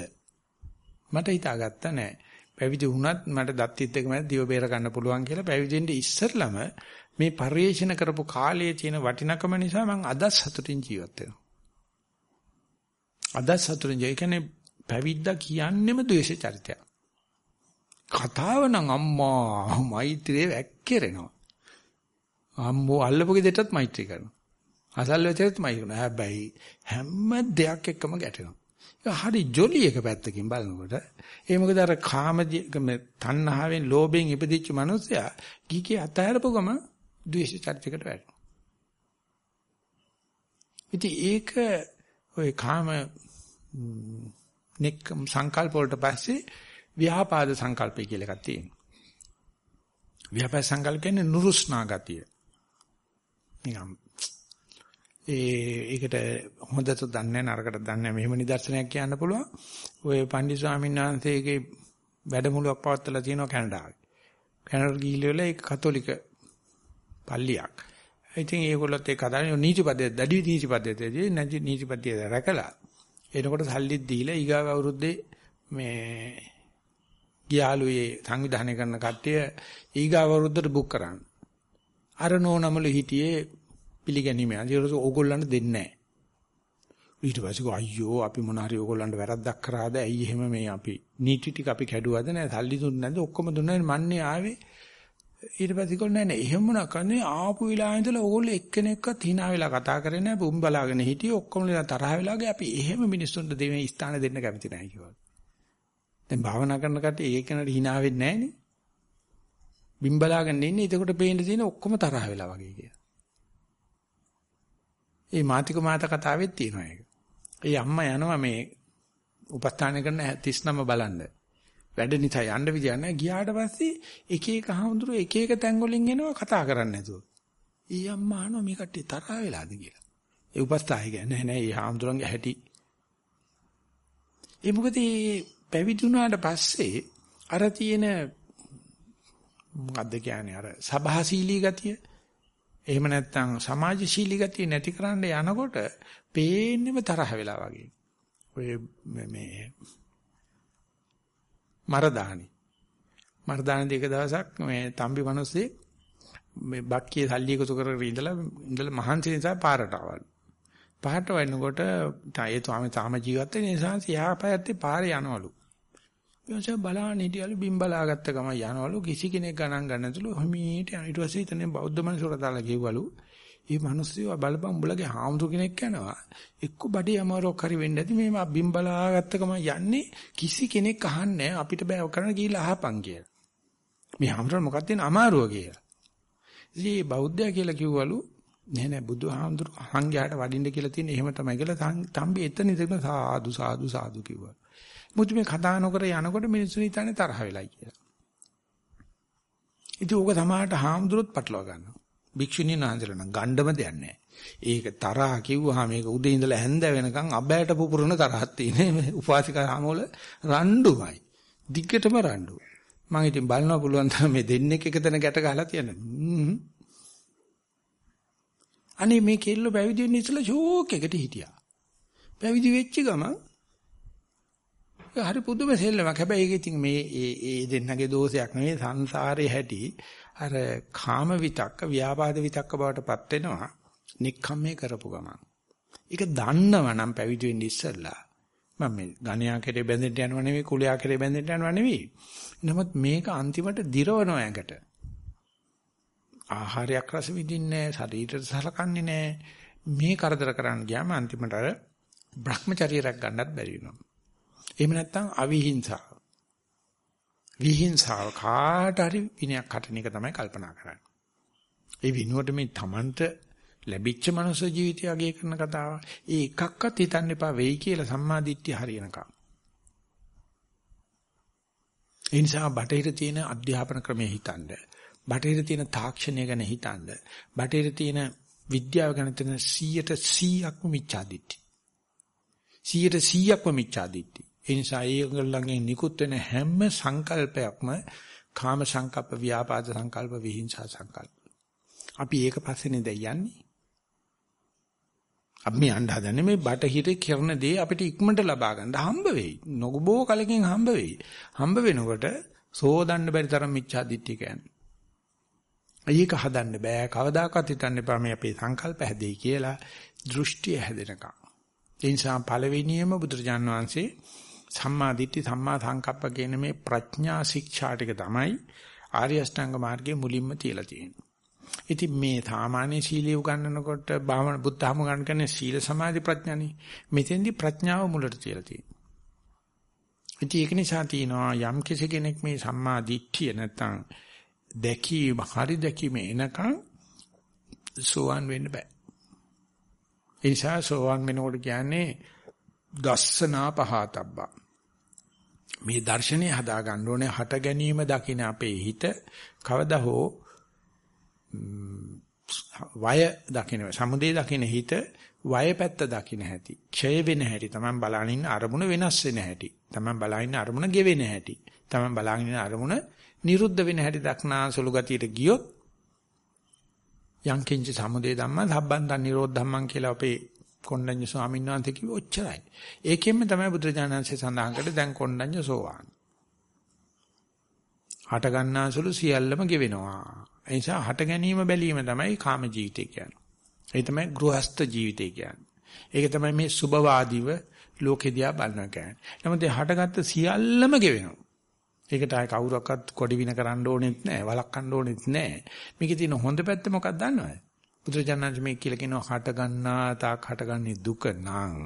මට හිතාගත්තා නෑ. පැවිදි වුණත් මට දත්තිත් එක මම දිව බේර ගන්න පුළුවන් කියලා පැවිදි වෙන්න ඉස්සෙල්ලාම මේ පරිේශන කරපු කාලයේ තියෙන වටිනකම නිසා මම අද සතුටින් ජීවත් වෙනවා. අද සතුටින් ඒ කියන්නේ පැවිද්දා කියන්නෙම ද්වේෂ චරිතයක්. කතාව නම් අම්මා මෛත්‍රියේ වැක්කිරෙනවා. අම්මෝ අල්ලපු ගෙදරටත් මෛත්‍රී කරනවා. අසල් වෙච්චෙත් මෛත්‍රී කරනවා. හැබැයි හැම දෙයක් එක්කම ගැටෙනවා. ඒක හරි ජොලි එක පැත්තකින් බලනකොට ඒ මොකද අර කාම තණ්හාවෙන් ලෝභයෙන් ඉපදිච්ච මිනිසයා ගිකේ අතහැරපු ගම ද්වේෂ චරිතයකට වැටෙනවා. ඉතින් ඒක ඔය කාම නෙක් සංකල්ප වලට පස්සේ ව්‍යාපාද සංකල්පය කියලා එකක් තියෙනවා. ව්‍යාපාද සංකල්ප කියන්නේ නුරුස්නා ගතිය. නිකම් ඒ ඒකට හොඳට දන්නේ නරකට දන්නේ මෙහෙම නිදර්ශනයක් කියන්න පුළුවන්. ඔය පන්දි ස්වාමීන් වහන්සේගේ වැඩමුළුවක් පවත්වලා තියෙනවා කැනඩාවේ. කැනඩාවට ගිහිල්ලා ඒක කතෝලික පල්ලියක්. ඉතින් ඒගොල්ලොත් ඒක හදාගෙන නීතිපදයේ දැඩි නීතිපදයේදී නැති නීතිපදයේ රැකලා එනකොට සල්ලිත් දීලා ඊගාව අවුරුද්දේ මේ ගියාලුවේ සංවිධානය කරන කට්ටිය ඊගාව අවුරුද්දට බුක් කරන්න. අර නෝනමල හිටියේ පිළිගැනීම. අදිරස ඕගොල්ලන්ට දෙන්නේ නැහැ. ඊට පස්සේ අයියෝ අපි මොන හරි ඕගොල්ලන්ට වැරද්දක් කරාද? ඇයි එහෙම මේ අපි නීති ටික අපි කැඩුවද නැහැ? සල්ලි දුන්නේ නැද්ද? ඔක්කොම දුන්නා මන්නේ ආවේ. ඊට පස්සේ කිව්වොත් නෑ නෑ එහෙම මොනකන්නේ ආපු වෙලාවෙ ඉඳලා ඕගොල්ලෝ එක්කෙනෙක්වත් hina වෙලා කතා කරන්නේ නෑ බුම් බලාගෙන හිටියේ ඔක්කොම තරහ වෙලාගේ අපි එහෙම මිනිස්සුන්ට දෙමේ ස්ථාන දෙන්න කැමති නෑ කිව්වා. දැන් භාවනා කරන කට ඒකනට hina වෙන්නේ නෑනේ. බිම් බලාගෙන ඉන්නේ එතකොට පේන්න තියෙන ඔක්කොම තරහ වෙලා වගේ කියලා. ඒ මාතික මාත කතාවෙත් තියෙනවා ඒක. ඒ අම්මා යනවා මේ උපස්ථාන කරන 39 බලන්න. වැඩ නිසා යන්න විදියක් නැහැ. ගියාට පස්සේ එක එක හඳුරු එක එක තැන් වලින් එනවා කතා කරන්නේ නැතුව. ඊ අම්මා අහනවා මේ කට්ටිය තරහ වෙලාද කියලා. ඒ උපස්ථායක නෑ නෑ ඊ හඳුරන්ගේ හැටි. ඒ මොකද මේ පැවිදි වුණාට පස්සේ අර තියෙන මොකද්ද කියන්නේ අර සභාශීලී ගතිය එහෙම නැත්නම් සමාජශීලී ගතිය නැති කරන්න යනකොට පේන්නේම තරහ වෙලා වගේ. ඔය මේ මරදානි. මරදානි දෙක දවසක් මේ තම්බි මිනිස්සේ මේ බක්කියේ සල්ලි එකතු කරගෙන ඉඳලා ඉඳලා මහන්සි නිසා පාරට ආවලු. පාරට වයින්කොට ඒ තාම තාම ජීවත් වෙන නිසා සියා පැත්තේ පාරේ යනවලු. ඊට බලන්න හිටියලු බිම් බලාගත්ත ගම යනවලු කිසි කෙනෙක් ගණන් ගන්න නැතුළු හිමීට ඊට පස්සේ ඉතනේ බෞද්ධ මනසට දාලා ගෙව්වලු. මේ මිනිස්සු බලපන් උඹලගේ හාමුදුර කෙනෙක් යනවා. එක්ක බඩේ අමාරුවක් හරි වෙන්න ඇති මේ බිම් බලාගත්ත ගම යන්නේ කිසි කෙනෙක් අහන්නේ අපිට බෑ කරන්න ගිහිල්ලා අහපන් කියලා. මේ හාමුදුර මොකක්ද තියෙන අමාරුව කියලා. ඉතින් බෞද්ධය කියලා කිව්වලු නෑ නෑ බුදුහාමුදුරු හංගයාට වඩින්න කියලා තියෙන එහෙම තමයි කියලා තම්බි එතන ඉඳලා සාදු සාදු සාදු කිව්වා. මුතු මේ කතා නොකර යනකොට මිනිස්සු හිතන්නේ තරහ වෙලයි කියලා. ඉතින් ඕක සමාහට හාමුදුරුවොත් පටලවා ගන්නවා. භික්ෂුණීන් වහන්සේලා නම් ගණ්ඩම දෙයක් නැහැ. ඒක තරහ කිව්වහම මේක උදේ ඉඳලා හැන්ද වෙනකන් අබෑට පුපුරන තරහක් තියෙන උපාසිකා හාමුවල රණ්ඩුමයි. දිග්ගටම රණ්ඩු. මම ඉතින් බලනවා පුළුවන් තරම් මේ දෙන්නෙක් එකතැන ගැට ගහලා තියෙන. අනේ මේ කෙල්ල පැවිදි වෙන්න ඉස්සලා ෂෝක් එකට හිටියා. පැවිදි වෙච්ච ගමන් හරි පුදුම සෙල්ලමක්. හැබැයි ඒක ඉතින් මේ ඒ ඒ දෙන්නගේ දෝෂයක් නෙවෙයි සංසාරේ හැටි අර කාම විතක්ක ව්‍යාපාද විතක්ක බවටපත් වෙනවා. නික්කම්මේ කරපු ගමන්. ඒක දන්නවනම් පැවිදි වෙන්න ඉස්සෙල්ලා මම මේ ගණයා කෙරේ බැඳෙන්න යනව නෙවෙයි කුලයා කෙරේ බැඳෙන්න යනව නෙවෙයි. නමුත් මේක අන්තිමට දිරවනවා ඇඟට. ආහාරයක් රස විඳින්නේ නැහැ, ශරීරයට සලකන්නේ නැහැ. මේ කරදර කරන්න ගියාම අන්තිමට අර Brahmacharya රැක් ගන්නත් බැරි වෙනවා. එහෙම නැත්නම් අවිහිංසාව. විහිංසාව කාට හරි විනයක් හටන එක තමයි කල්පනා කරන්නේ. ඒ විනුවට මේ Tamanට ලැබිච්ච මනුස්ස ජීවිතය අගය කරන කතාව. ඒ එකක්වත් හිතන්න එපා වෙයි කියලා සම්මාදිට්ඨිය හරියනකම්. ඒ නිසා බටහිර තියෙන අධ්‍යාපන ක්‍රමයේ හිතන්න. බටහිර තියෙන තාක්ෂණය ගැන හිතන්න. බටහිර තියෙන විද්‍යාව ගැන තියෙන 100ට 100ක්ම මිච්ඡාදිට්ඨි. 100ට 100ක්ම මිච්ඡාදිට්ඨි. ඒ නිසා ඒගොල්ලන්ගෙන් නිකුත් වෙන හැම සංකල්පයක්ම කාම සංකල්ප, ව්‍යාපාද සංකල්ප, විහිංසා සංකල්ප. අපි ඒක පස්සේනේ දැන් යන්නේ. අපි මේ අඬ හදන්නේ මේ බටහිර කරන දේ අපිට ඉක්මනට ලබා ගන්න හම්බ වෙයි. නොගබෝ කලකින් හම්බ වෙයි. හම්බ වෙනකොට සෝදන්න බැරි තරම් මිච්ඡා දිට්ඨිය කියන්නේ. ඒක හදන්න බෑ. කවදාකවත් හිතන්න එපා මේ අපේ සංකල්ප හැදෙයි කියලා දෘෂ්ටිය හැදෙනකම්. ඒ නිසා පළවෙනියම බුදුරජාන් වහන්සේ සම්මා දිට්ඨි සම්මා සංකප්ප කියන මේ ප්‍රඥා ශික්ෂා ටික තමයි ආර්ය අෂ්ටාංග මාර්ගයේ මුලින්ම තියලා තියෙන්නේ. ඉතින් මේ සාමාන්‍ය සීලිය උගන්වනකොට භාවන බුද්ධහම ගන්න කරන්නේ සීල සමාධි ප්‍රඥානේ. මෙතෙන්දි ප්‍රඥාව මුලට තියලා තියෙනවා. ඉතින් ඒක නිසා තියෙනවා යම් කෙනෙක් මේ සම්මා දිට්ඨිය නැත්තම් දැකීම හරි දැකීම එනකන් සෝවන් වෙන්න බෑ. ඒ නිසා සෝවන් වෙනකොට කියන්නේ දස්සනා පහතබ්බා. මේ දර්ශනය හදා ගන්න ඕනේ. හට ගැනීම දකින අපේ හිත කවදා හෝ වය දකින්න සමුදේ දකින්න හිත වය පැත්ත දකින්න හැටි ක්ෂය වෙන හැටි තමයි බලනින්න අරමුණ වෙනස් වෙන හැටි තමයි බලනින්න අරමුණ ගෙවෙන හැටි තමයි බලනින්න අරමුණ නිරුද්ධ වෙන හැටි දක්නා සුළු ගතියට ගියොත් යංකින්ච සමුදේ ධම්ම ධම්බන්තන් නිරෝධ ධම්මං කියලා අපේ කොණ්ඩඤ්ඤ ස්වාමීන් වහන්සේ කිව්ව ඔච්චරයි. ඒකෙන්ම තමයි බුදුරජාණන්සේ සඳහන් කළේ දැන් කොණ්ඩඤ්ඤ සෝවාන්. හට ගන්නාසුළු සියල්ලම ගෙවෙනවා. ඒ නිසා හට ගැනීම බැලීම තමයි කාම ජීවිතය කියන්නේ. ඒ තමයි ගෘහස්ත ජීවිතය කියන්නේ. ඒක තමයි මේ සුභවාදීව ලෝකෙදියා බලන කියන්නේ. නමුත් ඒ හටගත්ත සියල්ලම ගෙවෙනවා. ඒකට ආය කවුරක්වත් කොඩි වින කරන්න ඕනෙත් නැහැ, වළක්වන්න ඕනෙත් නැහැ. මේකේ තියෙන හොඳ පැත්ත මොකක්ද දන්නවද? බුදුරජාණන් මේ කියලා කියනවා හට ගන්නා තාක් හටගන්නේ දුක නම්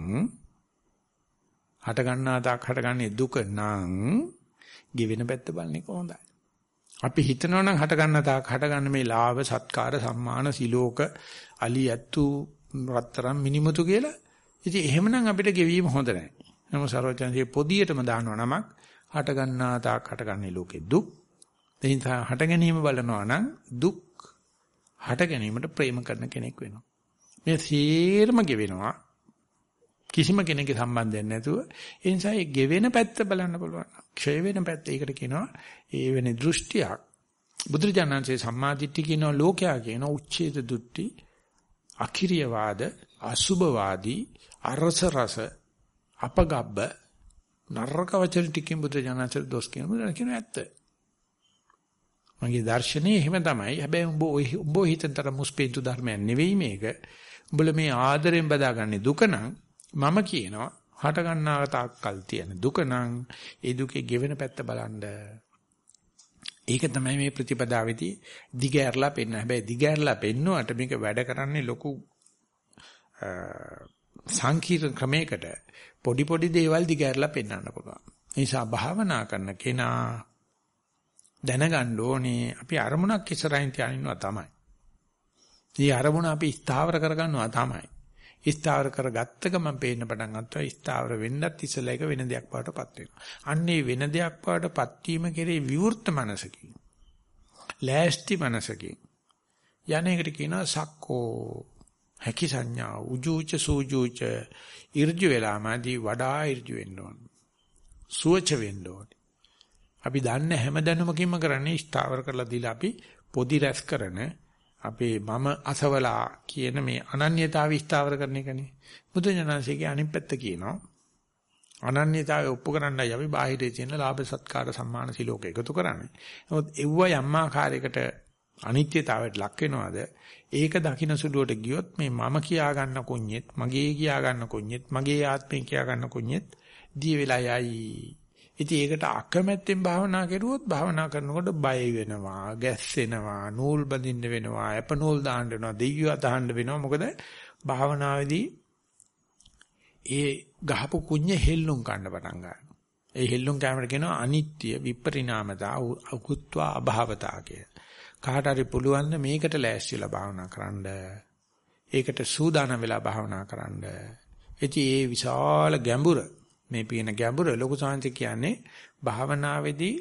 හට ගන්නා තාක් හටගන්නේ දුක නම් ගෙවෙන පැත්ත බලන්නේ කොහොඳයි. අපි හිතනවා නම් හට ගන්න තාක් හට ගන්න මේ ලාභ සත්කාර සම්මාන සිලෝක අලි ඇත්තු රත්තරන් මිනිමුතු කියලා. ඉතින් එහෙමනම් අපිට ගෙවීම හොඳ නැහැ. නමුත් සරෝජන්සේ පොදියටම දානවා නමක් හට ගන්නා තාක් හටගන්නේ ලෝකේ දුක්. එනින් හට ගැනීම බලනවා නම් දුක් හට ගැනීමට ප්‍රේම කරන කෙනෙක් වෙනවා. මේ සීරම ගෙවෙනවා. කිසිම කෙනෙකුගේ සම්බන්ධයක් නැතුව ඒ නිසා ඒ ගෙවෙන පැත්ත බලන්න පුළුවන්. ක්ෂය වෙන පැත්ත ඒකට කියනවා ඒ වෙන දෘෂ්ටියක්. බුදුරජාණන්සේ සම්මාදිට්ඨිය කියන ලෝකයා කියන උච්ඡේද දුට්ටි අකිරියවාද අසුභවාදී අරස රස අපගබ්බ නරක වචන ටිකෙන් බුදුරජාණන්සේ දොස් කියන බුදුරජාණන් කියන ඇත්ත. මගේ දර්ශනේ එහෙම තමයි. හැබැයි උඹ උඹ හිතතර මුස්පේන්තු ධර්මයක් නෙවෙයි මේක. උඹල මේ ආදරෙන් බදාගන්නේ දුක නම් මම කියනවා හට ගන්නා තාක්කල් තියෙන දුක නම් ඒ දුකේ ගෙවෙන පැත්ත බලන්න. ඒක තමයි මේ ප්‍රතිපදාවේදී දිගෑරලා පෙන්න. හැබැයි දිගෑරලා පෙන්නුවට මේක වැඩ කරන්නේ ලොකු සංකීර්ණ ක්‍රමයකට පොඩි පොඩි දේවල් දිගෑරලා පෙන්වන්න පුළුවන්. ඒ නිසා භාවනා කරන කෙනා දැනගන්න ඕනේ අපි අරමුණක් ඉස්සරහින් තියානිනවා තමයි. මේ අරමුණ අපි ස්ථාවර කරගන්නවා තමයි. ස්ථාවර කරගත්ත ගමන් පේන්න පටන් ගන්නවා ස්ථාවර වෙන්නත් ඉස්සෙල්ලා එක වෙන දෙයක් බවටපත් වෙනවා. අන්නේ වෙන දෙයක් බවටපත් වීම කෙරේ විවෘත මනසකින්. ලෑස්ති මනසකින්. යන්නේකට කියනවා සක්කෝ හැකි සංඥා උජූච සූජූච ඉර්ජු වෙලාමදී වඩා ඉර්ජු වෙන්න ඕන. සුවච වෙන්න ඕන. අපි දන්නේ හැම දැනුමකින්ම කරන්නේ ස්ථාවර කරලා දීලා අපි පොදි රැස් කරන අපේ මම අසවලා කියන මේ අනන්‍යතාවය ස්ථාවර කරන එකනේ. බුදුජානසීගේ අනිත් පැත්ත කියනවා. අනන්‍යතාවය ඔප්පු කරන්නයි අපි බාහිරේ තියෙන ලාභ සත්කාර සම්මාන සිලෝක එකතු කරන්නේ. නමුත් එව්ව යම් ආකාරයකට අනිත්‍යතාවයට ලක් වෙනවද? ඒක දකින්න සුළුවට ගියොත් මේ මම කියා ගන්න කුඤ්ඤෙත්, මගේ කියා ගන්න කුඤ්ඤෙත්, මගේ ආත්මේ කියා ගන්න කුඤ්ඤෙත් දී වෙලා යයි. ඉතින් ඒකට අකමැත්තෙන් භාවනා කරුවොත් භාවනා කරනකොට බය වෙනවා, ගැස්සෙනවා, නූල් බඳින්න වෙනවා, අප නූල් දාන්න වෙනවා, දෙයියෝ අතහන්න වෙනවා. මොකද භාවනාවේදී ඒ ගහපු කුඤ්ඤ හෙල්ලුම් ගන්න පටන් ගන්නවා. ඒ හෙල්ලුම් කැමරට කියනවා අනිත්‍ය විපරිණාමතා උකුත්වා අභාවතා කිය. කාට හරි පුළුවන් මේකට ලෑස්තිලා භාවනා කරන්න. ඒකට සූදානම් වෙලා භාවනා කරන්න. ඉතින් ඒ විශාල ගැඹුර මේ පින ගැඹුර ලොකු සාංශ කියන්නේ භාවනාවේදී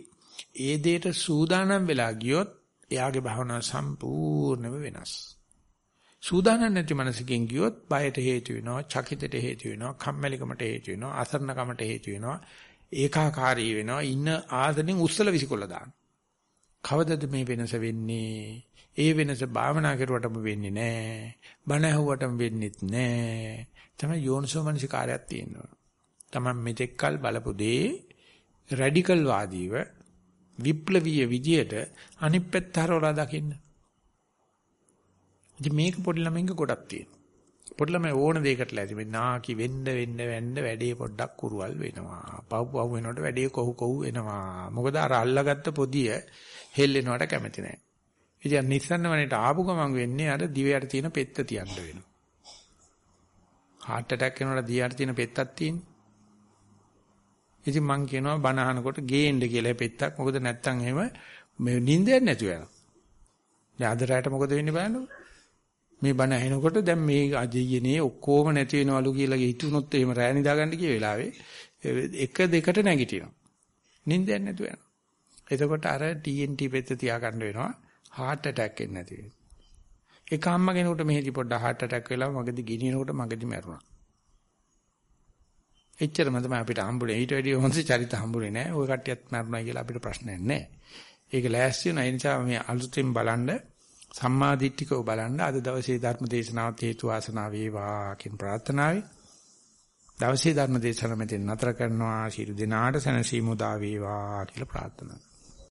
ඒ දෙයට සූදානම් වෙලා ගියොත් එයාගේ භාවනාව සම්පූර්ණයෙන්ම වෙනස්. සූදානම් නැති මනසකින් ගියොත් බයට හේතු වෙනවා, චකිතයට හේතු වෙනවා, කම්මැලිකමට හේතු වෙනවා, අසරණකමට හේතු වෙනවා, ඒකාකාරී වෙනවා, ඉන්න ආදෙනින් උස්සල විසිකොල්ල දානවා. කවදද මේ වෙනස වෙන්නේ? ඒ වෙනස භාවනා කරුවටම වෙන්නේ නැහැ. බණ ඇහුවටම වෙන්නේත් නැහැ. තමයි යෝනිසෝ මනසිකාරයක් තියෙනවා. Taman මෙතෙක්කල් බලපු දේ රැඩිකල් වාදීව විප්ලවීය විදියට අනිත් පැත්ත හරවලා දකින්න. ඉතින් මේක පොඩි ළමයින්ගේ ගොඩක් තියෙනවා. පොඩි ළමයි ඕන දෙයකට ලැබි මේ නාකි වෙන්න වෙන්න වෙන්න වැඩේ පොඩ්ඩක් කුරුවල් වෙනවා. පව් පව් වෙනකොට වැඩේ කොහු කොහු වෙනවා. මොකද අර අල්ලගත්ත පොදිය හෙල්ලෙනවට කැමති නැහැ. ඉතින් නිස්සන්න වනේට ආපු ගමන් වෙන්නේ අර දිවයට තියෙන පෙත්ත තියන්න වෙනවා. heart attack වෙනකොට දියට තියෙන පෙත්තක් තියෙන්නේ. ඉතින් මං කියනවා බණ අහනකොට ගේන්න කියලා පෙත්තක්. මොකද නැත්තම් එහෙම මේ නිින්දයක් නැතු වෙනවා. දැන් අද රාට මොකද වෙන්නේ බලන්නකො. මේ බණ ඇහෙනකොට දැන් මේ අජීයනේ ඔක්කොම නැති වෙනවලු කියලා හිතුනොත් එහෙම රෑ නිදාගන්න කිය වෙලාවේ එක දෙකට නැගිටිනවා. නිින්දයක් නැතු වෙනවා. එතකොට අර TNT පෙත්ත තියාගන්න වෙනවා. heart attack එන්නේ නැති වෙනවා. එක අම්ම කෙනෙකුට මෙහෙදි පොඩ්ඩ heart attack වෙලා මගදී ගිනිනකොට මගදී මැරුණා. එච්චරම තමයි අපිට හම්බුනේ. ඊට වැඩිය හොඳ චරිත හම්බුනේ නැහැ. ওই කට්ටියත් මරණයි කියලා අපිට ප්‍රශ්නයක් නැහැ. ඒක ලෑස්ති වෙන ඒ නිසා මේ අලුතෙන් බලන්න සම්මාදිට්ඨිකව බලන්න අද දවසේ ධර්ම දේශනාවත් හේතු වාසනා වේවා කියන ප්‍රාර්ථනාවයි. දවසේ ධර්ම දේශනාව මෙතෙන් නතර කරනවා. ශිරු දිනාට සනසීමු දා වේවා කියලා ප්‍රාර්ථනා